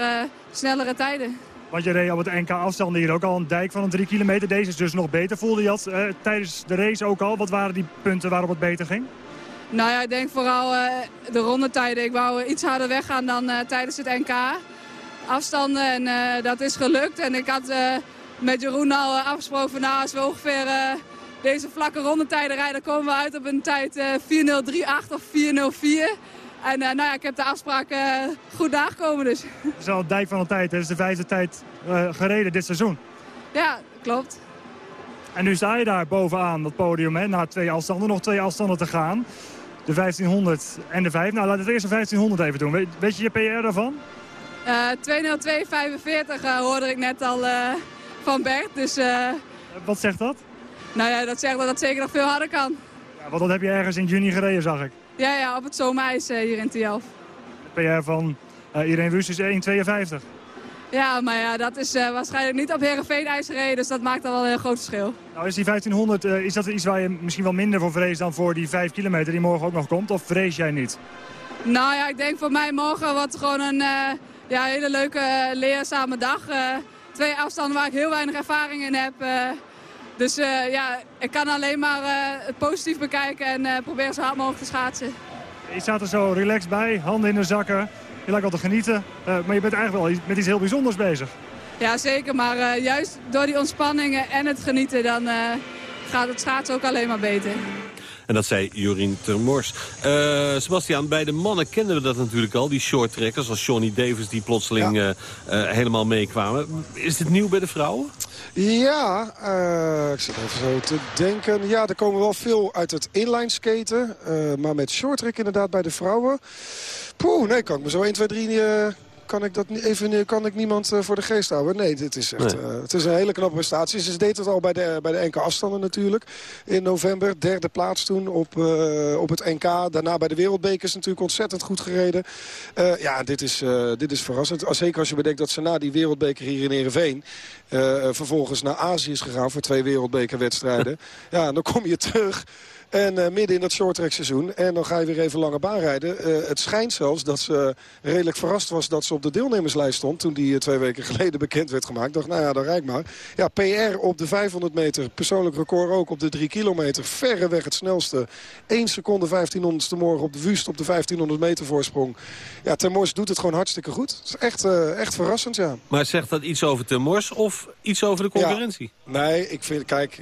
snellere tijden. Want je reed op het NK afstanden hier ook al een dijk van een 3 kilometer. Deze is dus nog beter, voelde je dat tijdens de race ook al. Wat waren die punten waarop het beter ging? Nou ja, ik denk vooral uh, de rondetijden. Ik wou iets harder weggaan dan uh, tijdens het NK. Afstanden en uh, dat is gelukt. En ik had met Jeroen al afgesproken nou, als we ongeveer deze vlakke rondetijden rijden, komen we uit op een tijd 4.038 of 4.04. En nou ja, ik heb de afspraak goed nagekomen dus. Het is al dijk van de tijd. Het is de vijfde tijd gereden dit seizoen. Ja, klopt. En nu sta je daar bovenaan, dat podium, hè, na twee afstanden, nog twee afstanden te gaan de 1500 en de 5. Nou, laten we eerst de 1500 even doen. Weet, weet je je PR daarvan? Uh, 202,45 uh, hoorde ik net al uh, van Bert. Dus. Wat zegt dat? Nou ja, dat zegt dat het zeker nog veel harder kan. Ja, want dat heb je ergens in juni gereden, zag ik. Ja, ja op het zomerijs hier in Tialf. De PR van Irene Wust is 1,52. Ja, maar ja, dat is uh, waarschijnlijk niet op Heerenveen-ijs gereden. Dus dat maakt dan wel een groot verschil. Nou, is die 1500, uh, is dat iets waar je misschien wel minder voor vreest dan voor die 5 kilometer die morgen ook nog komt? Of vrees jij niet? Nou ja, ik denk voor mij morgen wordt gewoon een uh, ja, hele leuke leerzame dag. twee afstanden waar ik heel weinig ervaring in heb. dus ja, ik kan alleen maar het positief bekijken en proberen zo hard mogelijk te schaatsen. Je staat er zo relaxed bij, handen in de zakken. Je lijkt al te genieten, uh, maar je bent eigenlijk wel met iets heel bijzonders bezig. Ja, zeker. Maar uh, juist door die ontspanningen en het genieten... dan uh, gaat het schaatsen ook alleen maar beter. En dat zei Jorien Termors. Uh, Sebastian, bij de mannen kenden we dat natuurlijk al. Die short trackers als Johnny Davis die plotseling ja. uh, uh, helemaal meekwamen. Is dit nieuw bij de vrouwen? Ja, ik zit even zo te denken. Ja, er komen wel veel uit het inline skaten. maar met short track inderdaad bij de vrouwen... Poeh, nee, kan ik me zo 1, 2, 3 uh, kan ik dat even kan ik niemand uh, voor de geest houden. Nee, dit is echt, nee. uh, het is een hele knappe prestatie. Ze deed het al bij de, bij de NK afstanden natuurlijk. In november, derde plaats toen op, uh, op het NK. Daarna bij de wereldbekers natuurlijk ontzettend goed gereden. ja, dit is, dit is verrassend. Zeker als je bedenkt dat ze na die wereldbeker hier in Ereveen... vervolgens naar Azië is gegaan voor twee wereldbekerwedstrijden. [laughs] ja, en dan kom je terug... En uh, midden in dat shorttrack seizoen. En dan ga je weer even lange baan rijden. Uh, het schijnt zelfs dat ze redelijk verrast was dat ze op de deelnemerslijst stond. Toen die uh, twee weken [laughs] geleden bekend werd gemaakt. dacht, nou ja, dan rijd maar. Ja, PR op de 500 meter. Persoonlijk record ook op de 3 kilometer. Verreweg het snelste. 1 seconde 1500ste morgen op de Wust op de 1500 meter voorsprong. Ja, Termors doet het gewoon hartstikke goed. Het is echt, echt verrassend, ja. Maar zegt dat iets over Termors of iets over de concurrentie? Nee, ik vind, kijk,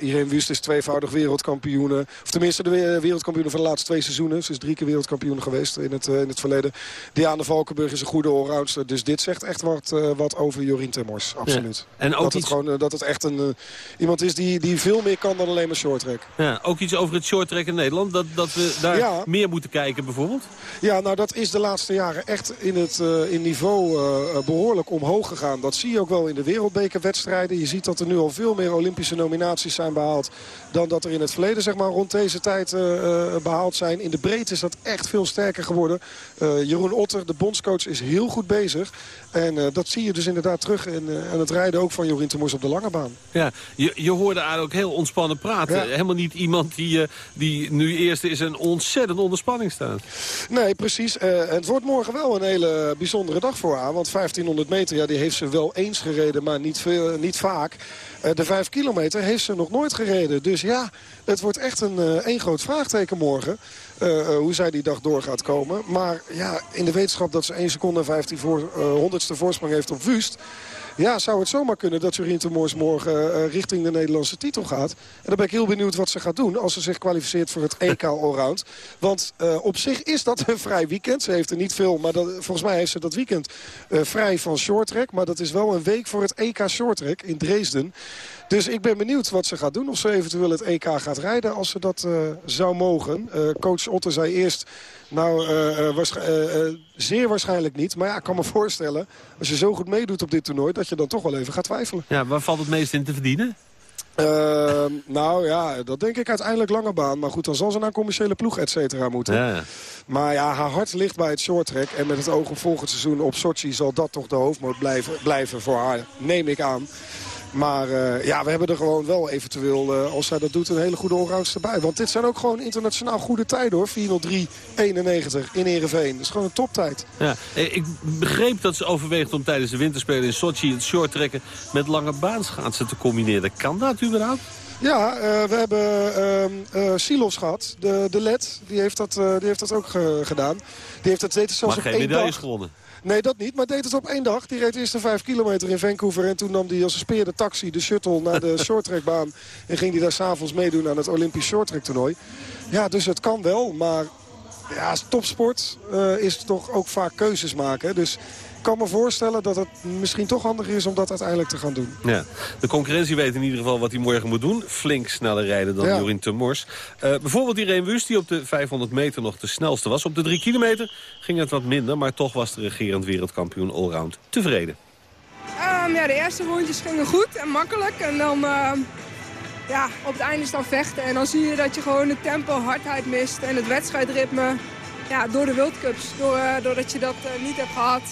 Irene Wust is tweevoudig wereldkampioen. Of tenminste de wereldkampioen van de laatste twee seizoenen. Ze is drie keer wereldkampioen geweest in het, uh, in het verleden. Diana Valkenburg is een goede allroundster. Dus dit zegt echt wat, uh, wat over Jorien Temors. Absoluut. Ja. En ook dat, iets... het gewoon, uh, dat het echt een, iemand is die, die veel meer kan dan alleen maar shorttrack. Ja, ook iets over het shorttrack in Nederland. Dat, dat we daar ja. meer moeten kijken bijvoorbeeld? Ja, nou dat is de laatste jaren echt in het in niveau behoorlijk omhoog gegaan. Dat zie je ook wel in de wereldbekerwedstrijden. Je ziet dat er nu al veel meer Olympische nominaties zijn behaald dan dat er in het verleden zeg maar, rond deze tijd uh, uh, behaald zijn. In de breedte is dat echt veel sterker geworden. Uh, Jeroen Otter, de bondscoach, is heel goed bezig. En dat zie je dus inderdaad terug in, het rijden ook van Jorien Temors op de lange baan. Ja, je, je hoorde haar ook heel ontspannen praten. Ja. Helemaal niet iemand die, die nu eerste is en ontzettend onder spanning staat. Nee, precies. het wordt morgen wel een hele bijzondere dag voor haar. Want 1500 meter, ja, die heeft ze wel eens gereden, maar niet, veel, niet vaak. De 5 kilometer heeft ze nog nooit gereden. Dus ja, het wordt echt een één groot vraagteken morgen. Uh, hoe zij die dag door gaat komen. Maar ja, in de wetenschap dat ze 1 seconde en 15 voor, honderdste voorsprong heeft op Wust... Ja, zou het zomaar kunnen dat Jorien Temors morgen uh, richting de Nederlandse titel gaat. En dan ben ik heel benieuwd wat ze gaat doen als ze zich kwalificeert voor het EK [laughs] Allround. Want uh, op zich is dat een vrij weekend. Ze heeft er niet veel, maar dat, volgens mij heeft ze dat weekend vrij van shorttrack. Maar dat is wel een week voor het EK Shorttrack in Dresden. Dus ik ben benieuwd wat ze gaat doen. Of ze eventueel het EK gaat rijden als ze dat uh, zou mogen. Uh, coach Otter zei eerst... Nou, uh, waarsch zeer waarschijnlijk niet. Maar ja, ik kan me [laughs] voorstellen... als je zo goed meedoet op dit toernooi... dat je dan toch wel even gaat twijfelen. Ja, waar valt het meest in te verdienen? Uh, nou ja, dat denk ik uiteindelijk lange baan. Maar goed, dan zal ze naar een commerciële ploeg, et cetera, moeten. Ja, ja. Maar ja, haar hart ligt bij het shorttrack. En met het oog op volgend seizoen op Sochi zal dat toch de hoofdmoot blijven, blijven voor haar, neem ik aan. Maar uh, ja, we hebben er gewoon wel eventueel, uh, als zij dat doet, een hele goede allrounds erbij. Want dit zijn ook gewoon internationaal goede tijden hoor. 403-91 in Heerenveen. Dat is gewoon een toptijd. Ja, ik begreep dat ze overweegt om tijdens de winterspelen in Sochi het shorttrekken met lange baanschaatsen te combineren. Kan dat überhaupt? Ja, uh, we hebben uh, uh, Silos gehad. De, de LED, die heeft dat, die heeft dat ook gedaan. Die heeft dat deed zelfs maar op geen één medailles gewonnen. Nee, dat niet. Maar deed het op één dag. Die reed eerst de vijf kilometer in Vancouver. En toen nam hij als een speer de taxi, de shuttle, naar de [laughs] shorttrackbaan. En ging hij daar s'avonds meedoen aan het Olympisch shorttrack toernooi. Ja, dus het kan wel. Maar ja, topsport uh, is toch ook vaak keuzes maken. Dus kan me voorstellen dat het misschien toch handiger is om dat uiteindelijk te gaan doen. Ja. De concurrentie weet in ieder geval wat hij morgen moet doen. Flink sneller rijden dan Ja. Jorien Temors. Uh, bijvoorbeeld Irene Wust die op de 500 meter nog de snelste was. Op de 3 kilometer ging het wat minder. Maar toch was de regerend wereldkampioen allround tevreden. Ehm, ja, de eerste rondjes gingen goed en makkelijk. En dan ehm, ja, op het einde is dan vechten. En dan zie je dat je gewoon het tempo, hardheid mist en het wedstrijdritme. Ja, door de World Cups, door, eh, doordat je dat eh, niet hebt gehad,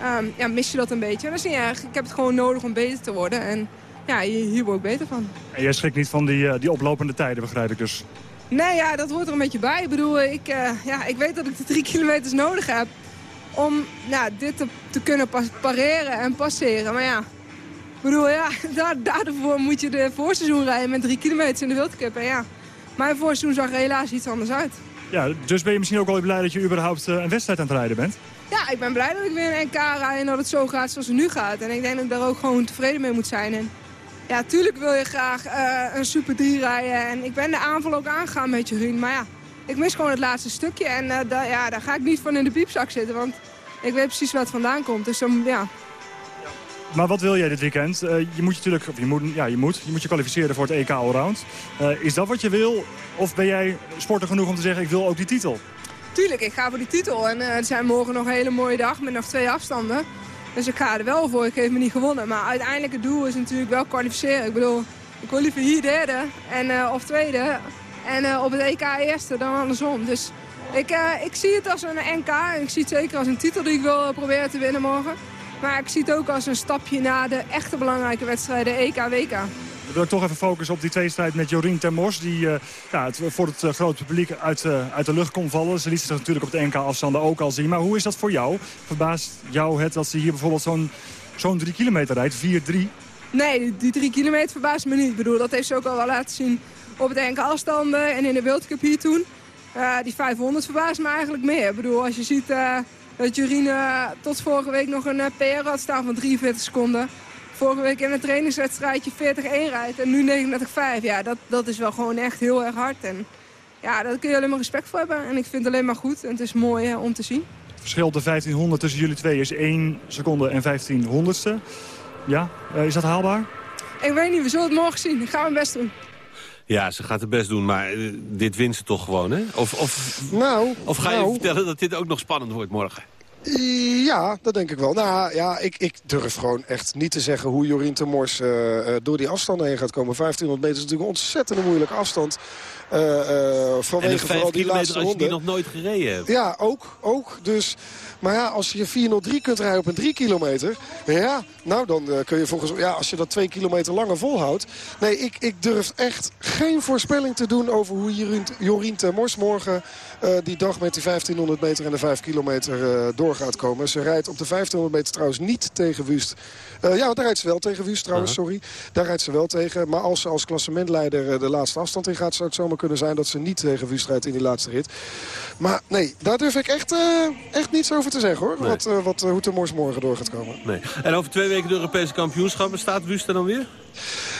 ehm, ja, mis je dat een beetje. En dat is niet erg. Ik heb het gewoon nodig om beter te worden. En ja, hier, word ik beter van. En jij schrikt niet van die, eh, die oplopende tijden, begrijp ik dus. Nee, ja, dat hoort er een beetje bij. Ik bedoel, ik, eh, ja, ik weet dat ik de drie [laughs] kilometers nodig heb om nou, dit te, te kunnen pareren en passeren. Maar ja, ik bedoel, ja, [laughs] daar, daarvoor moet je de voorseizoen rijden met drie kilometers in de World Cup. En ja, mijn voorseizoen zag er helaas iets anders uit. Ja, dus ben je misschien ook wel blij dat je überhaupt eh, een wedstrijd aan het rijden bent? Ja, ik ben blij dat ik weer een NK rijd en dat het zo gaat zoals het nu gaat. En ik denk dat ik daar ook gewoon tevreden mee moet zijn. En ja, tuurlijk wil je graag eh, een Super 3 rijden. En ik ben de aanval ook aangegaan met Jorien. Maar ja, ik mis gewoon het laatste stukje. En eh, ja, daar ga ik niet van in de piepzak zitten. Want ik weet precies waar het vandaan komt. Dus dan, ja, Maar wat wil jij dit weekend? Eh, je moet je natuurlijk, je moet, ja, je moet, je moet je kwalificeren voor het EK Allround. Is dat wat je wil? Of ben jij sporter genoeg om te zeggen, ik wil ook die titel? Tuurlijk, ik ga voor die titel. En eh, er zijn morgen nog een hele mooie dag met nog twee afstanden. Dus ik ga er wel voor. Ik heb me niet gewonnen. Maar uiteindelijk het doel is natuurlijk wel kwalificeren. Ik bedoel, ik wil liever hier derde en, eh, of tweede. En eh, op het EK eerste dan andersom. Dus ik, ik zie het als een NK. En ik zie het zeker als een titel die ik wil proberen te winnen morgen. Maar ik zie het ook als een stapje naar de echte belangrijke wedstrijden EK, WK. wil ik toch even focussen op die tweestrijd met Jorien Termors... die eh, ja, het, voor het grote publiek uit, uit de lucht kon vallen. Ze liet zich natuurlijk op het NK-afstanden ook al zien. Maar hoe is dat voor jou? Verbaast jou het dat ze hier bijvoorbeeld zo'n zo'n drie kilometer rijdt, 4-3? Nee, die drie kilometer verbaast me niet. Ik bedoel, dat heeft ze ook al wel laten zien op het enkele afstanden en in de World hier toen. Uh, die 500 verbaast me eigenlijk meer. Ik bedoel, als je ziet uh, dat Jurine tot vorige week nog een uh, PR had staan van 43 seconden. Vorige week in een trainingswedstrijdje 40-1 rijdt en nu 39-5. Ja, dat, dat is wel gewoon echt heel erg hard. En ja, daar kun je alleen maar respect voor hebben. En ik vind het alleen maar goed en het is mooi om te zien. Het verschil op de 1500 tussen jullie twee is 1 seconde en 15 honderdste. Ja, is dat haalbaar? Ik weet niet, we zullen het morgen zien. Ik ga mijn best doen. Ja, ze gaat het best doen, maar uh, dit wint ze toch gewoon, hè? Of, of, nou, of ga je nou. vertellen dat dit ook nog spannend wordt morgen? Ja, dat denk ik wel. Nou ja, ik, ik durf gewoon echt niet te zeggen hoe Jorien Temors uh, uh, door die afstanden heen gaat komen. 1500 meter is natuurlijk een ontzettend moeilijke afstand. Uh, uh, vanwege vooral die laatste ronde. die nog nooit gereden hebt. Ja, ook. ook. Dus, maar ja, als je 403 kunt rijden op een 3 kilometer... Ja, nou dan uh, kun je volgens... Ja, als je dat 2 kilometer langer volhoudt... Nee, ik, ik durf echt geen voorspelling te doen over hoe Jorien, Jorien Temors morgen... die dag met die 1500 meter en de 5 kilometer door gaat komen. Ze rijdt op de 1500 meter trouwens niet tegen Wust. ja, daar rijdt ze wel tegen Wust trouwens, -huh. sorry. Daar rijdt ze wel tegen. Maar als ze als klassementleider de laatste afstand in gaat... zou het zomaar kunnen zijn dat ze niet tegen Wust rijdt in die laatste rit. Maar nee, daar durf ik echt, uh, echt niets over te zeggen hoor. Nee. Wat, uh, wat, uh, hoe Temors morgen door gaat komen. Nee. En over twee weken de Europese kampioenschappen staat Wust er dan weer?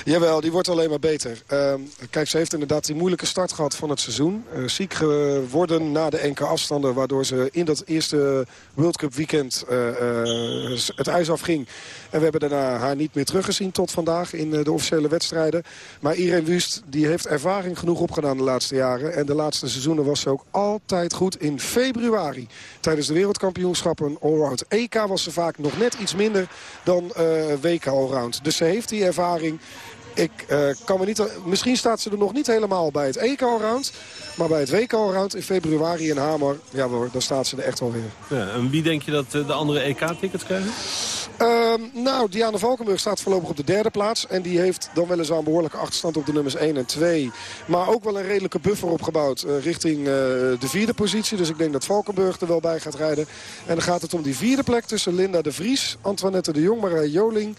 Jawel, die wordt alleen maar beter. Uh, kijk, ze heeft inderdaad die moeilijke start gehad van het seizoen. Uh, ziek geworden na de enkele afstanden... waardoor ze in dat eerste World Cup weekend uh, uh, het ijs afging. En we hebben daarna haar niet meer teruggezien tot vandaag in de officiële wedstrijden. Maar Irene Wust die heeft ervaring genoeg opgedaan de laatste jaren. En de laatste seizoenen was ze ook altijd goed. In februari tijdens de wereldkampioenschappen allround EK was ze vaak nog net iets minder dan WK allround. Dus ze heeft die ervaring ik uh, kan me niet... Misschien staat ze er nog niet helemaal bij het EK-round. Maar bij het WK-round in februari in Hamer... Ja hoor, dan staat ze er echt wel weer. Ja, en wie denk je dat de andere EK-tickets krijgen? Uh, nou, Diana Valkenburg staat voorlopig op de derde plaats. En die heeft dan weliswaar een behoorlijke achterstand op de nummers 1 en 2. Maar ook wel een redelijke buffer opgebouwd uh, richting uh, de vierde positie. Dus ik denk dat Valkenburg er wel bij gaat rijden. En dan gaat het om die vierde plek tussen Linda de Vries, Antoinette de Jong, Marij Joling...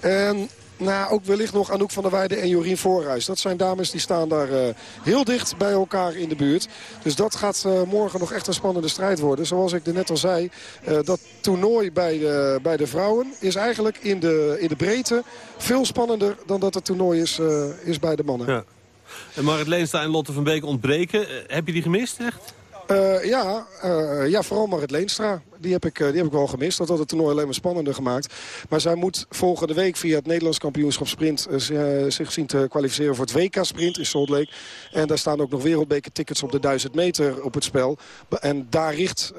En nou, ook wellicht nog Anouk van der Weijden en Jorien Voorhuis. Dat zijn dames die staan daar uh, heel dicht bij elkaar in de buurt. Dus dat gaat uh, morgen nog echt een spannende strijd worden. Zoals ik er net al zei, uh, dat toernooi bij de, bij de vrouwen is eigenlijk in de, in de breedte veel spannender dan dat het toernooi is, is bij de mannen. Ja. En Marit Leenstra en Lotte van Beek ontbreken. heb je die gemist echt? Ja, ja, vooral Marit Leenstra. Die heb, ik, uh, die heb ik wel gemist. Dat had het toernooi alleen maar spannender gemaakt. Maar zij moet volgende week via het Nederlands kampioenschap sprint... zich zien te kwalificeren voor het WK-sprint in Salt Lake. En daar staan ook nog wereldbeker tickets op de 1000 meter op het spel. En daar richt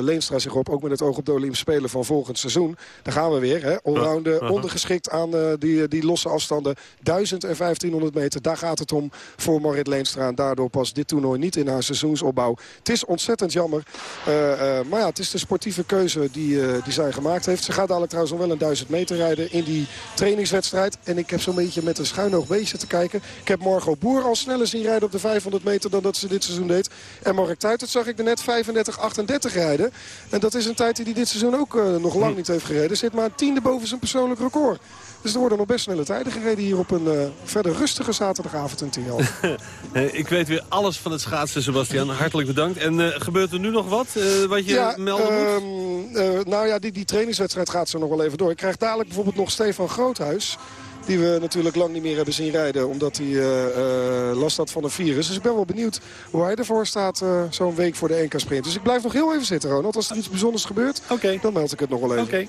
Leenstra zich op, ook met het oog op de Olympische Spelen van volgend seizoen. Daar gaan we weer, hè. -huh. ondergeschikt aan die, die losse afstanden. 1000 en 1500 meter, daar gaat het om voor Marit Leenstra. En daardoor past dit toernooi niet in haar seizoensopbouw. Het is ontzettend jammer. Maar ja, het is de sportieve keuze die, uh, die zij gemaakt heeft. Ze gaat dadelijk trouwens nog wel een 1000 meter rijden in die trainingswedstrijd. En ik heb zo'n beetje met een schuin oog bezig te kijken. Ik heb Margot Boer al sneller zien rijden op de 500 meter dan dat ze dit seizoen deed. En Mark Tuitert zag ik er net 35-38 rijden. En dat is een tijd die hij dit seizoen ook nog lang niet heeft gereden. Zit maar een tiende boven zijn persoonlijk record. Dus er worden nog best snelle tijden gereden hier op een uh, verder rustige zaterdagavond in Tiel. [laughs] Ik weet weer alles van het schaatsen, Sebastian. Hartelijk bedankt. En uh, gebeurt er nu nog wat, uh, wat je ja, melden moet? Uh, nou ja, die, die trainingswedstrijd gaat zo nog wel even door. Ik krijg dadelijk bijvoorbeeld nog Stefan Groothuis. Die we natuurlijk lang niet meer hebben zien rijden. Omdat hij last had van een virus. Dus ik ben wel benieuwd hoe hij ervoor staat zo'n week voor de NK-sprint. Dus ik blijf nog heel even zitten, Ronald. Als er iets bijzonders gebeurt, okay. dan meld ik het nog wel even. Okay.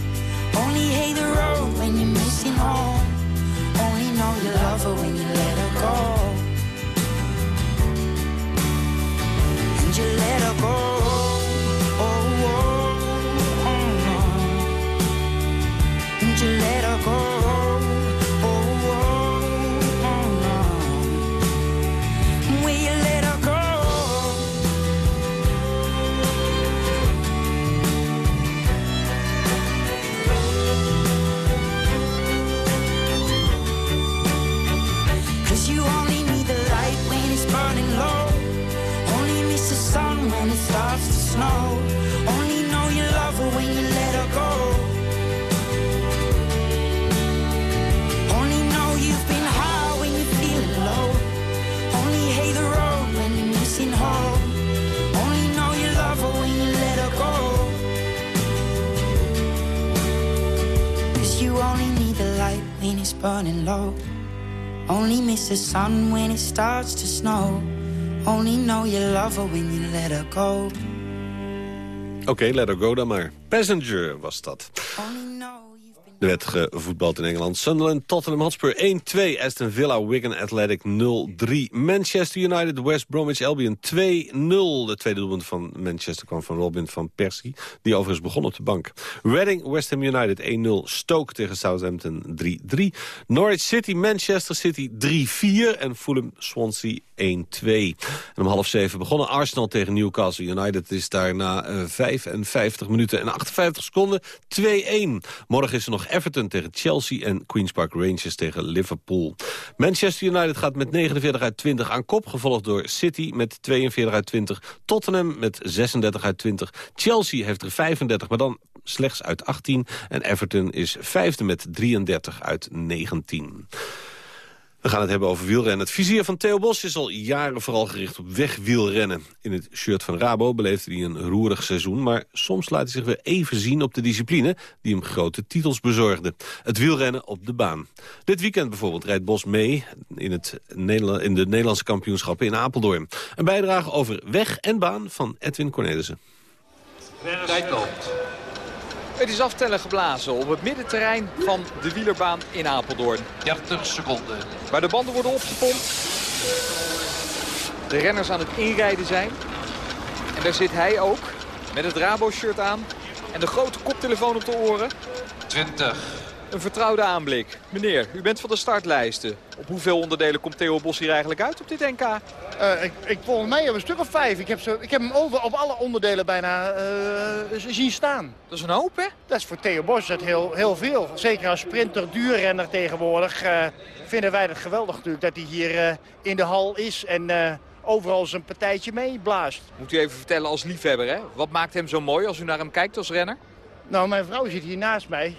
Burning low. Only miss the sun when it starts to snow. Only know you love her when you let her go. Oké, let her go dan maar. Passenger was dat. Er werd gevoetbald in Engeland. Sunderland, Tottenham Hotspur 1-2. Aston Villa, Wigan Athletic 0-3. Manchester United, West Bromwich Albion 2-0. De tweede doelpunt van Manchester kwam van Robin van Persie. Die overigens begon op de bank. Reading, West Ham United 1-0. Stoke tegen Southampton 3-3. Norwich City, Manchester City 3-4. En Fulham, Swansea 1-2. En om half zeven begonnen Arsenal tegen Newcastle United. is daar na uh, 55 minuten en 58 seconden 2-1. Morgen is er nog Everton tegen Chelsea en Queen's Park Rangers tegen Liverpool. Manchester United gaat met 49 uit 20 aan kop, gevolgd door City met 42 uit 20. Tottenham met 36 uit 20. Chelsea heeft er 35, maar dan slechts uit 18. En Everton is vijfde met 33 uit 19. We gaan het hebben over wielrennen. Het vizier van Theo Bos is al jaren vooral gericht op wegwielrennen. In het shirt van Rabo beleefde hij een roerig seizoen... maar soms laat hij zich weer even zien op de discipline... die hem grote titels bezorgde. Het wielrennen op de baan. Dit weekend bijvoorbeeld rijdt Bos mee in, het Nederland, in de Nederlandse kampioenschappen in Apeldoorn. Een bijdrage over weg en baan van Edwin Cornelissen. Tijd loopt. Het is aftellen geblazen op het middenterrein van de wielerbaan in Apeldoorn. 30 seconden. Waar de banden worden opgepompt. De renners aan het inrijden zijn. En daar zit hij ook. Met het Rabo-shirt aan. En de grote koptelefoon op de oren. 20. Een vertrouwde aanblik. Meneer, u bent van de startlijsten. Op hoeveel onderdelen komt Theo Bos hier eigenlijk uit op dit NK? Uh, ik, ik volgens mij een stuk of vijf. Ik heb, ik heb hem over, op alle onderdelen bijna uh, zien staan. Dat is een hoop, hè? Dat is voor Theo Bos dat heel, heel veel. Zeker als sprinter, duurrenner tegenwoordig... Uh, vinden wij het geweldig natuurlijk dat hij hier in de hal is... en overal zijn partijtje meeblaast. Moet u even vertellen als liefhebber, hè? Wat maakt hem zo mooi als u naar hem kijkt als renner? Nou, mijn vrouw zit hier naast mij.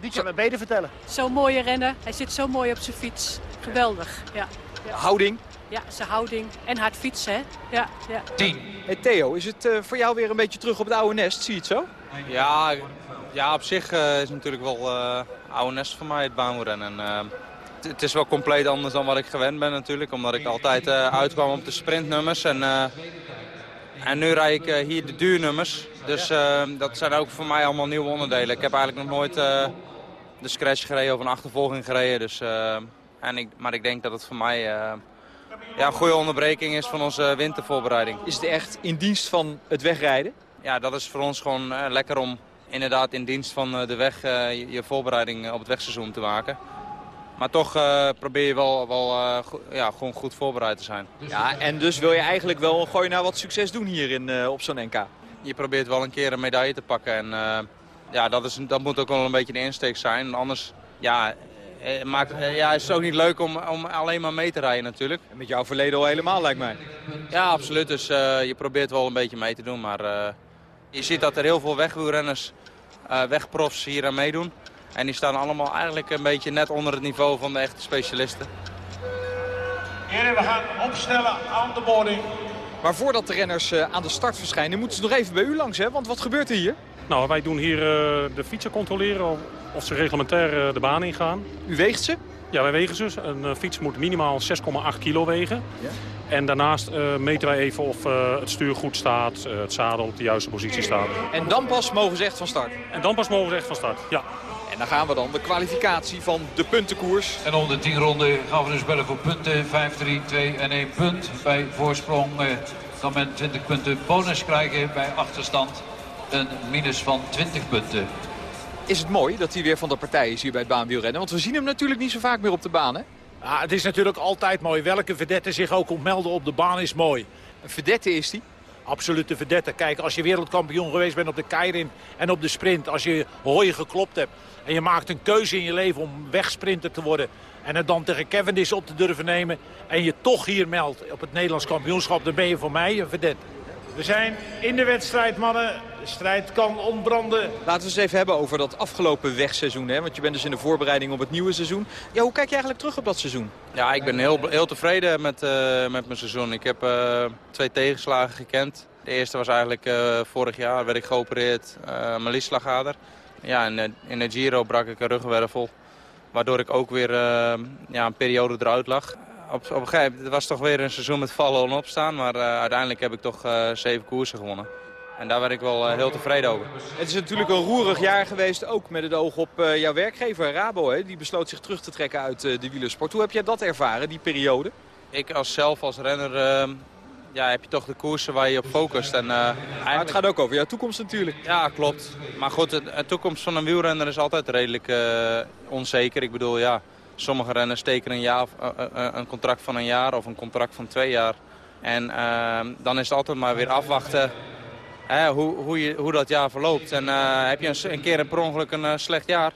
Die kan me beter vertellen. Zo'n mooie renner. Hij zit zo mooi op zijn fiets. Geweldig, ja. ja. Houding? Ja, zijn houding. En hard fietsen, hè. Ja, ja. 10. Hey Theo, is het uh, voor jou weer een beetje terug op het oude nest? Zie je het zo? Ja, ja op zich uh, is het natuurlijk wel uh, oude nest voor mij, het baanwielrennen. En, het is wel compleet anders dan wat ik gewend ben natuurlijk. Omdat ik altijd uitkwam op de sprintnummers. En, en nu rijd ik hier de duurnummers. Dus dat zijn ook voor mij allemaal nieuwe onderdelen. Ik heb eigenlijk nog nooit de scratch gereden of een achtervolging gereden. Dus, uh, en ik, maar ik denk dat het voor mij uh, ja, een goede onderbreking is van onze wintervoorbereiding. Is het echt in dienst van het wegrijden? Ja, dat is voor ons gewoon lekker om inderdaad in dienst van de weg je, je, voorbereiding op het wegseizoen te maken. Maar toch probeer je wel, wel ja, gewoon goed voorbereid te zijn. Ja, en dus wil je eigenlijk wel een gooi naar wat succes doen hier in, op zo'n NK? Je probeert wel een keer een medaille te pakken en ja, dat, is, dat moet ook wel een beetje de insteek zijn. Anders ja, eh, maakt, eh, ja, is het ook niet leuk om, om alleen maar mee te rijden natuurlijk. En met jouw verleden al helemaal lijkt mij. Ja, absoluut. Dus uh, je probeert wel een beetje mee te doen. Maar uh, je ziet dat er heel veel wegwielrenners, uh, wegprofs hier aan meedoen. En die staan allemaal eigenlijk een beetje net onder het niveau van de echte specialisten. Heren, we gaan opstellen aan de boarding. Maar voordat de renners aan de start verschijnen, moeten ze nog even bij u langs. Hè? Want wat gebeurt er hier? Nou, wij doen hier uh, de fietsen controleren of ze reglementair uh, de baan ingaan. U weegt ze? Ja, wij wegen ze. Een fiets moet minimaal 6,8 kilo wegen. Ja. En daarnaast meten wij even of het stuur goed staat, het zadel op de juiste positie staat. En dan pas mogen ze echt van start? En dan pas mogen ze echt van start, ja. Dan gaan we dan de kwalificatie van de puntenkoers. En om de 10 ronden gaan we dus bellen voor punten. 5, 3, 2 en 1 punt. Bij voorsprong kan men 20 punten bonus krijgen bij achterstand een minus van 20 punten. Is het mooi dat hij weer van de partij is hier bij het baanwielrennen? Want we zien hem natuurlijk niet zo vaak meer op de baan, hè? Ja, het is natuurlijk altijd mooi. Welke vedette zich ook ontmelden op de baan is mooi. Een vedette is die? Absolute vedette. Kijk, als je wereldkampioen geweest bent op de keirin en op de sprint... als je hooien geklopt hebt en je maakt een keuze in je leven om wegsprinter te worden... en het dan tegen Cavendish op te durven nemen... en je toch hier meldt op het Nederlands kampioenschap... dan ben je voor mij een vedette. We zijn in de wedstrijd, mannen. De strijd kan ontbranden. Laten we eens even hebben over dat afgelopen wegseizoen. Hè? Want je bent dus in de voorbereiding op het nieuwe seizoen. Ja, hoe kijk je eigenlijk terug op dat seizoen? Ja, ik ben heel, heel tevreden met, uh, met mijn seizoen. Ik heb uh, twee tegenslagen gekend. De eerste was eigenlijk uh, vorig jaar, werd ik geopereerd, mijn liesslagader. Ja, in, in de Giro brak ik een ruggenwervel. Waardoor ik ook weer ja, een periode eruit lag op, op een gegeven moment, het was toch weer een seizoen met vallen en opstaan. Maar uh, uiteindelijk heb ik toch uh, zeven koersen gewonnen. En daar ben ik wel uh, heel tevreden over. Het is natuurlijk een roerig jaar geweest, ook met het oog op jouw werkgever Rabo. Hè? Die besloot zich terug te trekken uit de wielersport. Hoe heb jij dat ervaren, die periode? Ik als zelf, als renner, ehm, ja, heb je toch de koersen waar je op focust. En, eigenlijk... Het gaat ook over jouw toekomst natuurlijk. Ja, klopt. Maar goed, de, de toekomst van een wielrenner is altijd redelijk onzeker. Ik bedoel, ja... Sommige renners tekenen een, jaar, eh, eh, eh, een contract van een jaar of een contract van twee jaar. En ehm, dan is het altijd maar weer afwachten hè, hoe, hoe, je, hoe dat jaar verloopt. En heb je een, een keer per ongeluk een slecht jaar,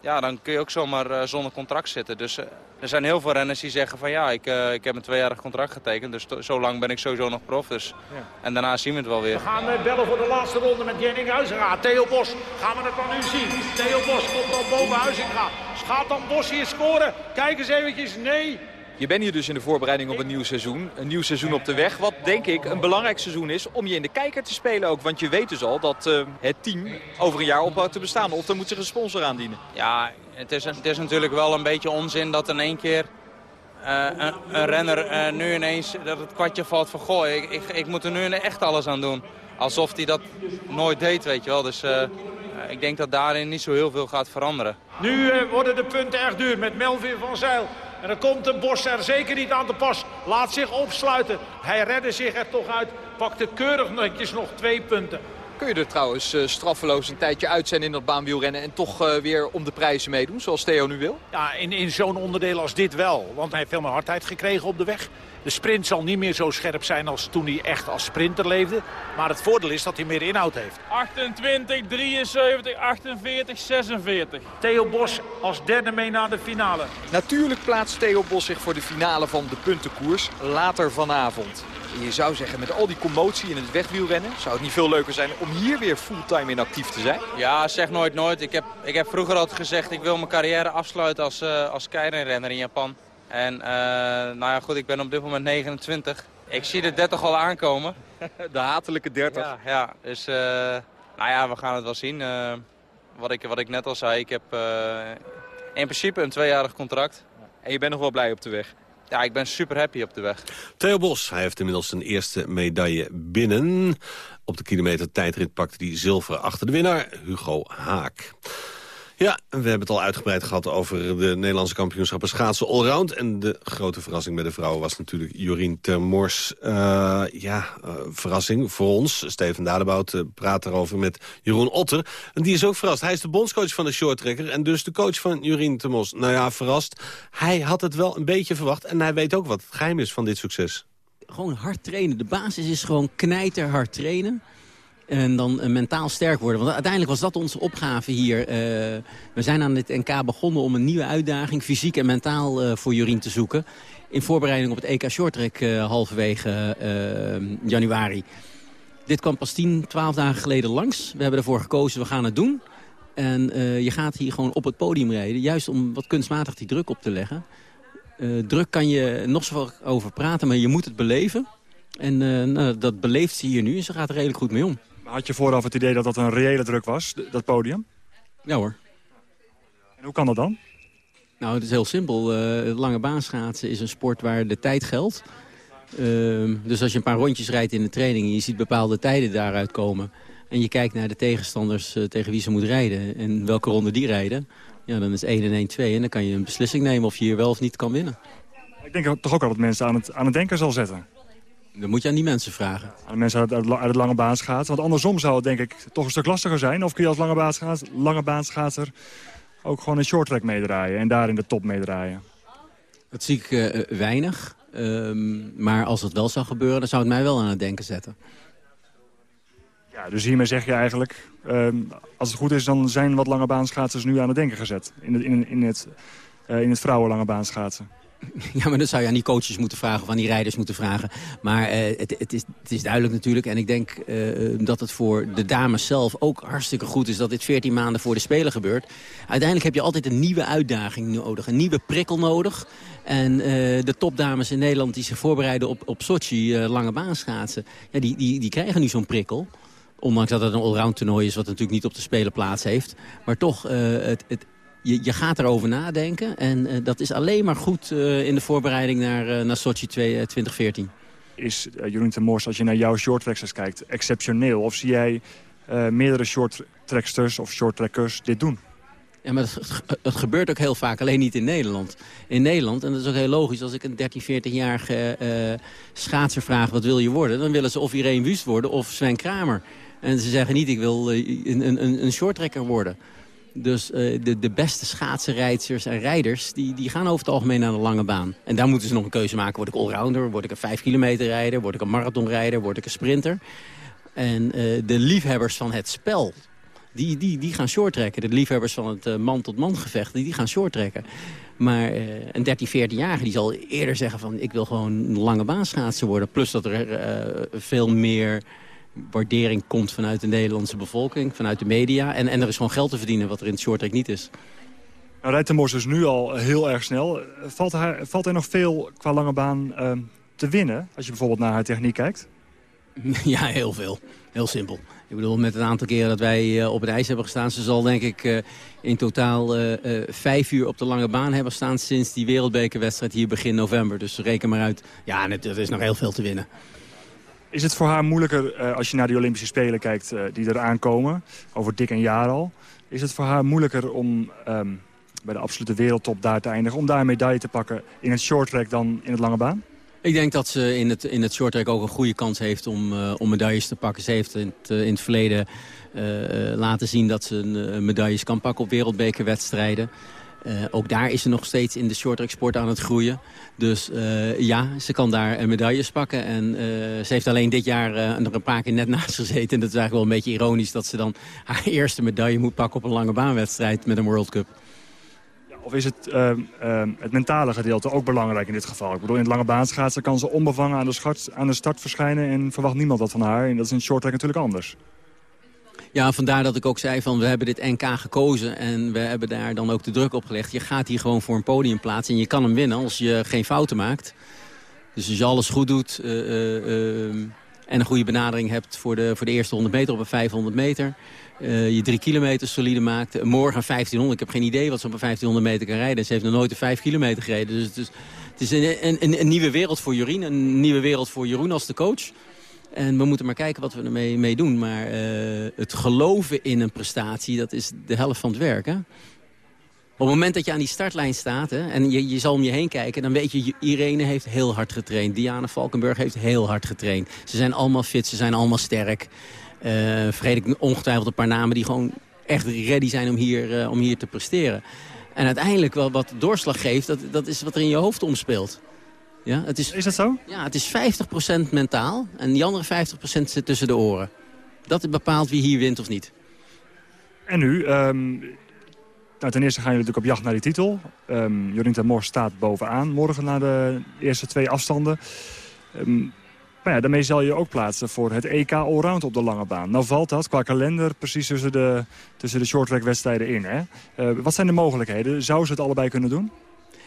ja, dan kun je ook zomaar zonder contract zitten. Dus er zijn heel veel renners die zeggen van ja, ik, uh, ik heb een tweejarig contract getekend. Dus zo lang ben ik sowieso nog prof. Dus. Ja. En daarna zien we het wel weer. We gaan uh, bellen voor de laatste ronde met Jenning Huizinga. Theo Bos, gaan we het van u zien. Theo Bos komt dan boven Huizinga. Gaat dan Bos hier scoren? Kijk eens eventjes. Nee, je bent hier dus in de voorbereiding op een nieuw seizoen. Een nieuw seizoen op de weg. Wat denk ik een belangrijk seizoen is om je in de kijker te spelen ook. Want je weet dus al dat uh, het team over een jaar ophoudt te bestaan. Of er moet zich een sponsor aandienen. Ja, het is, het is natuurlijk wel een beetje onzin dat in één keer uh, een, een, renner uh, nu ineens dat het kwartje valt van... goh, ik, ik, ik, moet er nu echt alles aan doen. Alsof hij dat nooit deed, weet je wel. Dus ik denk dat daarin niet zo heel veel gaat veranderen. Nu worden de punten erg duur met Melvin van Zijl. En dan komt een Bos er zeker niet aan te pas. Laat zich opsluiten. Hij redde zich er toch uit. Pakte keurig netjes nog twee punten. Kun je er trouwens uh, straffeloos een tijdje uit zijn in dat baanwielrennen... en toch uh, weer om de prijzen meedoen, zoals Theo nu wil? Ja, in, in zo'n onderdeel als dit wel. Want hij heeft veel meer hardheid gekregen op de weg. De sprint zal niet meer zo scherp zijn als toen hij echt als sprinter leefde. Maar het voordeel is dat hij meer inhoud heeft. 28, 73, 48, 46. Theo Bos als derde mee naar de finale. Natuurlijk plaatst Theo Bos zich voor de finale van de puntenkoers later vanavond. Je zou zeggen, met al die commotie in het wegwielrennen... zou het niet veel leuker zijn om hier weer fulltime in actief te zijn? Ja, zeg nooit nooit. Ik heb, ik heb vroeger altijd gezegd... ik wil mijn carrière afsluiten als, uh, als keirenrenner in Japan. En uh, nou ja, goed, ik ben op dit moment 29. Ik zie de 30 al aankomen. [laughs] De hatelijke 30. Ja, ja dus uh, nou ja, we gaan het wel zien. Uh, wat, ik, wat ik net al zei, ik heb in principe een tweejarig contract. En je bent nog wel blij op de weg? Ja, ik ben super happy op de weg. Theo Bos, hij heeft inmiddels zijn eerste medaille binnen. Op de kilometer tijdrit pakte hij zilver achter de winnaar, Hugo Haak. Ja, we hebben het al uitgebreid gehad over de Nederlandse kampioenschappen schaatsen allround. En de grote verrassing bij de vrouwen was natuurlijk Jorien Termors. Uh, ja, uh, verrassing voor ons. Steven Dadebout uh, praat daarover met Jeroen Otter. En die is ook verrast. Hij is de bondscoach van de shorttrekker en dus de coach van Jorien Termors. Nou ja, verrast. Hij had het wel een beetje verwacht en hij weet ook wat het geheim is van dit succes. Gewoon hard trainen. De basis is gewoon knijterhard trainen. En dan uh, mentaal sterk worden. Want uiteindelijk was dat onze opgave hier. Uh, we zijn aan dit NK begonnen om een nieuwe uitdaging... fysiek en mentaal uh, voor Jorien te zoeken. In voorbereiding op het EK Shorttrack halverwege januari. Dit kwam pas 10, 12 dagen geleden langs. We hebben ervoor gekozen, we gaan het doen. En je gaat hier gewoon op het podium rijden. Juist om wat kunstmatig die druk op te leggen. druk kan je nog zoveel over praten, maar je moet het beleven. En nou, dat beleeft ze hier nu en ze gaat er redelijk goed mee om. Had je vooraf het idee dat dat een reële druk was, dat podium? Ja hoor. En hoe kan dat dan? Nou, het is heel simpel. Uh, lange baanschaatsen is een sport waar de tijd geldt. Uh, dus als je een paar rondjes rijdt in de training... en je ziet bepaalde tijden daaruit komen... en je kijkt naar de tegenstanders uh, tegen wie ze moet rijden... en welke ronde die rijden... Ja, dan is 1 en 1 2 en dan kan je een beslissing nemen... of je hier wel of niet kan winnen. Ik denk toch ook al dat mensen aan het, aan het denken zal zetten. Dat moet je aan die mensen vragen. Aan de mensen uit, uit, uit het lange baanschaatsen. Want andersom zou het denk ik toch een stuk lastiger zijn. Of kun je als lange, baanschaatser ook gewoon een short track meedraaien. En daar in de top meedraaien. Dat zie ik uh, weinig. Um, maar als het wel zou gebeuren, dan zou het mij wel aan het denken zetten. Ja, dus hiermee zeg je eigenlijk... Um, als het goed is, dan zijn wat lange baanschaatsers nu aan het denken gezet. In het, in, in het, uh, in het vrouwenlange baanschaatsen. [laughs] Ja, maar dat zou je aan die coaches moeten vragen of aan die rijders moeten vragen. Maar uh, het, het, is, het is duidelijk natuurlijk. En ik denk uh, dat het voor de dames zelf ook hartstikke goed is... dat dit 14 maanden voor de Spelen gebeurt. Uiteindelijk heb je altijd een nieuwe uitdaging nodig. Een nieuwe prikkel nodig. En uh, de topdames in Nederland die zich voorbereiden op, op Sochi, lange baanschaatsen... Ja, die, die, die krijgen nu zo'n prikkel. Ondanks dat het een allround toernooi is wat natuurlijk niet op de Spelen plaats heeft. Maar toch, het, het je, je gaat erover nadenken. En uh, dat is alleen maar goed uh, in de voorbereiding naar, uh, naar Sochi 2, 2014. Is Jeroen ten Mors, als je naar jouw shorttracksters kijkt, exceptioneel? Of zie jij meerdere shorttracksters of shorttrackers dit doen? Ja, maar het, het, gebeurt ook heel vaak, alleen niet in Nederland. In Nederland, en dat is ook heel logisch, als ik een 13, 14-jarige uh, schaatser vraag... wat wil je worden, dan willen ze of Irene Wust worden of Sven Kramer. En ze zeggen niet, ik wil uh, een, een, een shorttrekker worden. Dus uh, de, de beste schaatsenrijders en rijders, die, die gaan over het algemeen naar de lange baan. En daar moeten ze nog een keuze maken. Word ik allrounder, word ik een 5 kilometer rijder, word ik een marathonrijder, word ik een sprinter. En uh, de liefhebbers van het spel, die, die, die gaan shorttrekken. De liefhebbers van het uh, man-tot-man gevecht, die, die gaan shorttrekken. Maar een 13, 14-jarige die zal eerder zeggen van... ik wil gewoon een lange baan schaatsen worden. Plus dat er veel meer waardering komt vanuit de Nederlandse bevolking, vanuit de media. En, en er is gewoon geld te verdienen wat er in het shorttrack niet is. Nou, rijdt de Mos dus nu al heel erg snel. Valt, haar, valt er nog veel qua lange baan uh, te winnen, als je bijvoorbeeld naar haar techniek kijkt? [laughs] Ja, heel veel. Heel simpel. Ik bedoel, met het aantal keren dat wij uh, op het ijs hebben gestaan... ze zal denk ik uh, in totaal vijf uur op de lange baan hebben staan... sinds die wereldbekerwedstrijd hier begin november. Dus reken maar uit. Ja, er is nog heel veel te winnen. Is het voor haar moeilijker, uh, als je naar de Olympische Spelen kijkt uh, die eraan komen, over dik een jaar al, is het voor haar moeilijker om um, bij de absolute wereldtop daar te eindigen, om daar een medaille te pakken in het short track dan in het lange baan? Ik denk dat ze in het, in het shorttrack ook een goede kans heeft om, uh, om medailles te pakken. Ze heeft in het, in het verleden laten zien dat ze medailles kan pakken op wereldbekerwedstrijden. Ook daar is ze nog steeds in de shorttrack aan het groeien. Dus ja, ze kan daar medailles pakken. En ze heeft alleen dit jaar er een paar keer net [laughs] naast gezeten. En dat is eigenlijk wel een beetje ironisch dat ze dan [laughs] haar eerste medaille moet pakken op een lange baanwedstrijd met een World Cup. Of is het, uh, uh, het mentale gedeelte ook belangrijk in dit geval? Ik bedoel, in het lange baanschaatsen kan ze onbevangen aan de, start, aan de start verschijnen... en verwacht niemand dat van haar. En dat is in short track natuurlijk anders. Ja, vandaar dat ik ook zei van we hebben dit NK gekozen en we hebben daar dan ook de druk op gelegd. Je gaat hier gewoon voor een podiumplaats en je kan hem winnen als je geen fouten maakt. Dus als je alles goed doet uh, en een goede benadering hebt voor de, voor de eerste 100 meter op een 500 meter... Je drie kilometer solide maakt. Morgen 1500. Ik heb geen idee wat ze op een 1500 meter kan rijden. Ze heeft nog nooit een 5 kilometer gereden. Dus het is, het is een, een, een, nieuwe wereld voor Jorien. Een nieuwe wereld voor Jeroen als de coach. En we moeten maar kijken wat we ermee mee doen. Maar uh, het geloven in een prestatie, dat is de helft van het werk. Hè? Op het moment dat je aan die startlijn staat hè, en je, je zal om je heen kijken... dan weet je, Irene heeft heel hard getraind. Diana Valkenburg heeft heel hard getraind. Ze zijn allemaal fit, ze zijn allemaal sterk. Uh, vergeet ik ongetwijfeld een paar namen die gewoon echt ready zijn om hier, uh, om hier te presteren. En uiteindelijk wel wat doorslag geeft, dat, dat is wat er in je hoofd omspeelt. Ja, het is, is dat zo? Ja, het is 50% mentaal en die andere 50% zit tussen de oren. Dat bepaalt wie hier wint of niet. En nu, um, nou, ten eerste gaan jullie natuurlijk op jacht naar die titel. Um, Jorien Mor staat bovenaan morgen na de eerste twee afstanden. Um, maar ja, daarmee zal je ook plaatsen voor het EK Allround op de lange baan. Nou valt dat qua kalender precies tussen de, tussen de shorttrack wedstrijden in. Hè? Uh, wat zijn de mogelijkheden? Zou ze het allebei kunnen doen?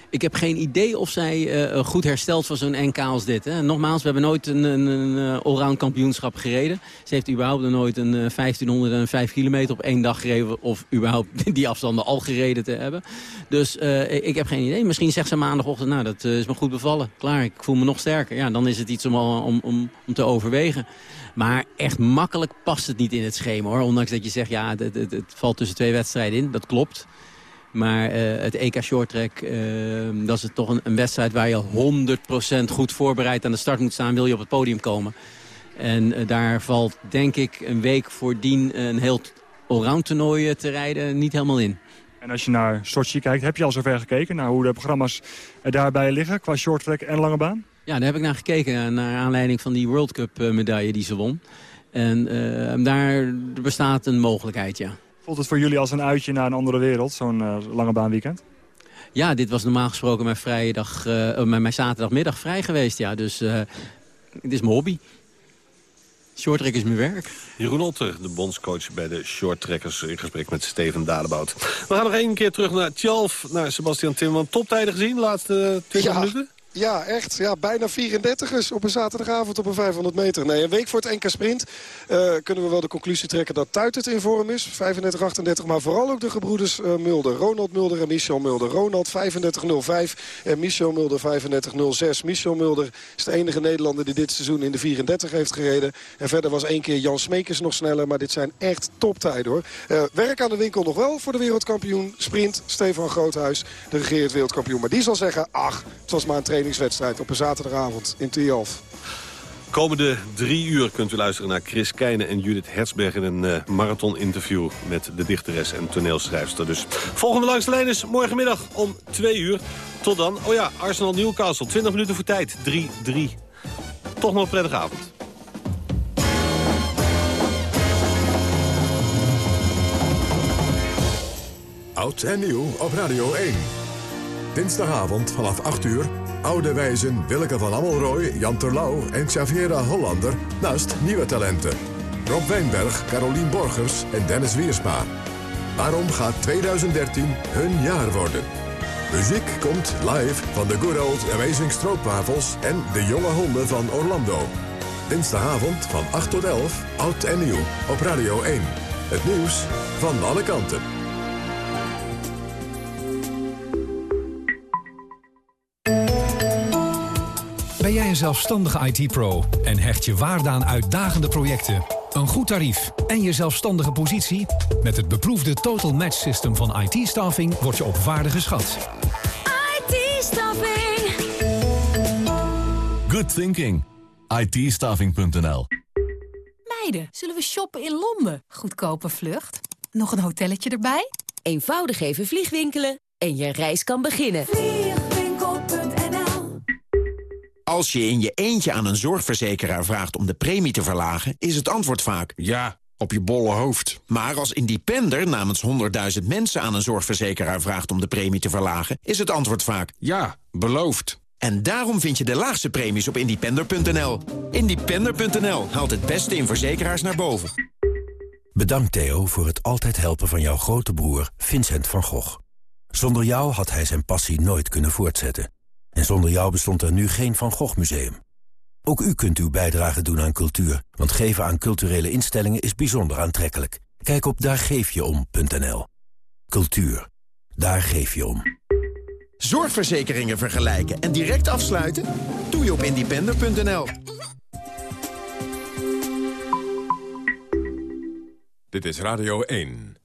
Ik heb geen idee of zij uh, goed herstelt van zo'n NK als dit. Hè. Nogmaals, we hebben nooit een, een, een allround kampioenschap gereden. Ze heeft überhaupt nooit een 1500 en 5 kilometer op één dag gereden... of überhaupt [laughs] die afstanden al gereden te hebben. Dus ik heb geen idee. Misschien zegt ze maandagochtend, nou, dat is me goed bevallen. Klaar, ik voel me nog sterker. Ja, dan is het iets om, om, om, om te overwegen. Maar echt makkelijk past het niet in het schema, hoor. Ondanks dat je zegt, ja, het valt tussen twee wedstrijden in. Dat klopt. Maar uh, het EK Shorttrack, uh, dat is toch een, een, wedstrijd waar je 100% goed voorbereid aan de start moet staan. Wil je op het podium komen. En uh, daar valt denk ik een week voordien een heel allround toernooi te rijden niet helemaal in. En als je naar Sochi kijkt, heb je al zover gekeken naar hoe de programma's daarbij liggen qua shorttrack en lange baan? Ja, daar heb ik naar gekeken, naar aanleiding van die World Cup medaille die ze won. En daar bestaat een mogelijkheid, ja. Voelt het voor jullie als een uitje naar een andere wereld, zo'n uh, lange baanweekend? Ja, dit was normaal gesproken mijn, vrijdag, uh, mijn zaterdagmiddag vrij geweest. Ja. Dus uh, dit is mijn hobby. Shorttrack is mijn werk. Jeroen Otter, de bondscoach bij de shorttrackers... in gesprek met Steven Dadebout. We gaan nog één keer terug naar Tjalf, naar Sebastian Timmerman. Toptijden gezien, de laatste 20 ja. minuten? Ja, echt. Ja, bijna 34ers op een zaterdagavond op een 500 meter. Nee, een week voor het NK Sprint uh, kunnen we wel de conclusie trekken dat Tuit in vorm is. 35-38, maar vooral ook de gebroeders uh, Mulder. Ronald Mulder en Michel Mulder. Ronald 35-05 en Michel Mulder 35-06. Michel Mulder is de enige Nederlander die dit seizoen in de 34 heeft gereden. En verder was één keer Jan Smeekers nog sneller. Maar dit zijn echt toptijden hoor. Uh, werk aan de winkel nog wel voor de wereldkampioen Sprint. Stefan Groothuis, de regerend wereldkampioen. Maar die zal zeggen, ach, het was maar een training wedstrijd op een zaterdagavond in Tialf. Komende drie uur kunt u luisteren naar Chris Keijnen en Judith Herzberg... in een uh, marathon-interview met de dichteres en toneelschrijfster. Dus volgende langs de lijn is morgenmiddag om twee uur. Tot dan. Oh ja, Arsenal-Newcastle. 20 minuten voor tijd. 3-3. Toch nog een prettige avond. Oud en nieuw op Radio 1. Dinsdagavond vanaf 8 uur Oude wijzen Willeke van Ammelrooy, Jan Terlouw en Xaviera Hollander... naast nieuwe talenten. Rob Wijnberg, Carolien Borgers en Dennis Wiersma. Waarom gaat 2013 hun jaar worden? Muziek komt live van de Good Old Amazing Stroopwafels... en de jonge honden van Orlando. Dinsdagavond van 8 tot 11, oud en nieuw, op Radio 1. Het nieuws van alle kanten. Zelfstandige IT-pro en hecht je waarde aan uitdagende projecten, een goed tarief en je zelfstandige positie? Met het beproefde Total Match System van IT-staffing word je op waarde geschat. IT-staffing. Good thinking. ITstaving.nl Meiden, zullen we shoppen in Londen? Goedkope vlucht. Nog een hotelletje erbij? Eenvoudig even vliegwinkelen en je reis kan beginnen. Als je in je eentje aan een zorgverzekeraar vraagt om de premie te verlagen... is het antwoord vaak... Ja, op je bolle hoofd. Maar als independer namens 100.000 mensen aan een zorgverzekeraar vraagt... om de premie te verlagen, is het antwoord vaak... Ja, beloofd. En daarom vind je de laagste premies op independer.nl. Independer.nl haalt het beste in verzekeraars naar boven. Bedankt Theo voor het altijd helpen van jouw grote broer Vincent van Gogh. Zonder jou had hij zijn passie nooit kunnen voortzetten. En zonder jou bestond er nu geen Van Gogh Museum. Ook u kunt uw bijdrage doen aan cultuur, want geven aan culturele instellingen is bijzonder aantrekkelijk. Kijk op daargeefjeom.nl. Cultuur, daar geef je om. Zorgverzekeringen vergelijken en direct afsluiten? Doe je op independer.nl. Dit is Radio 1.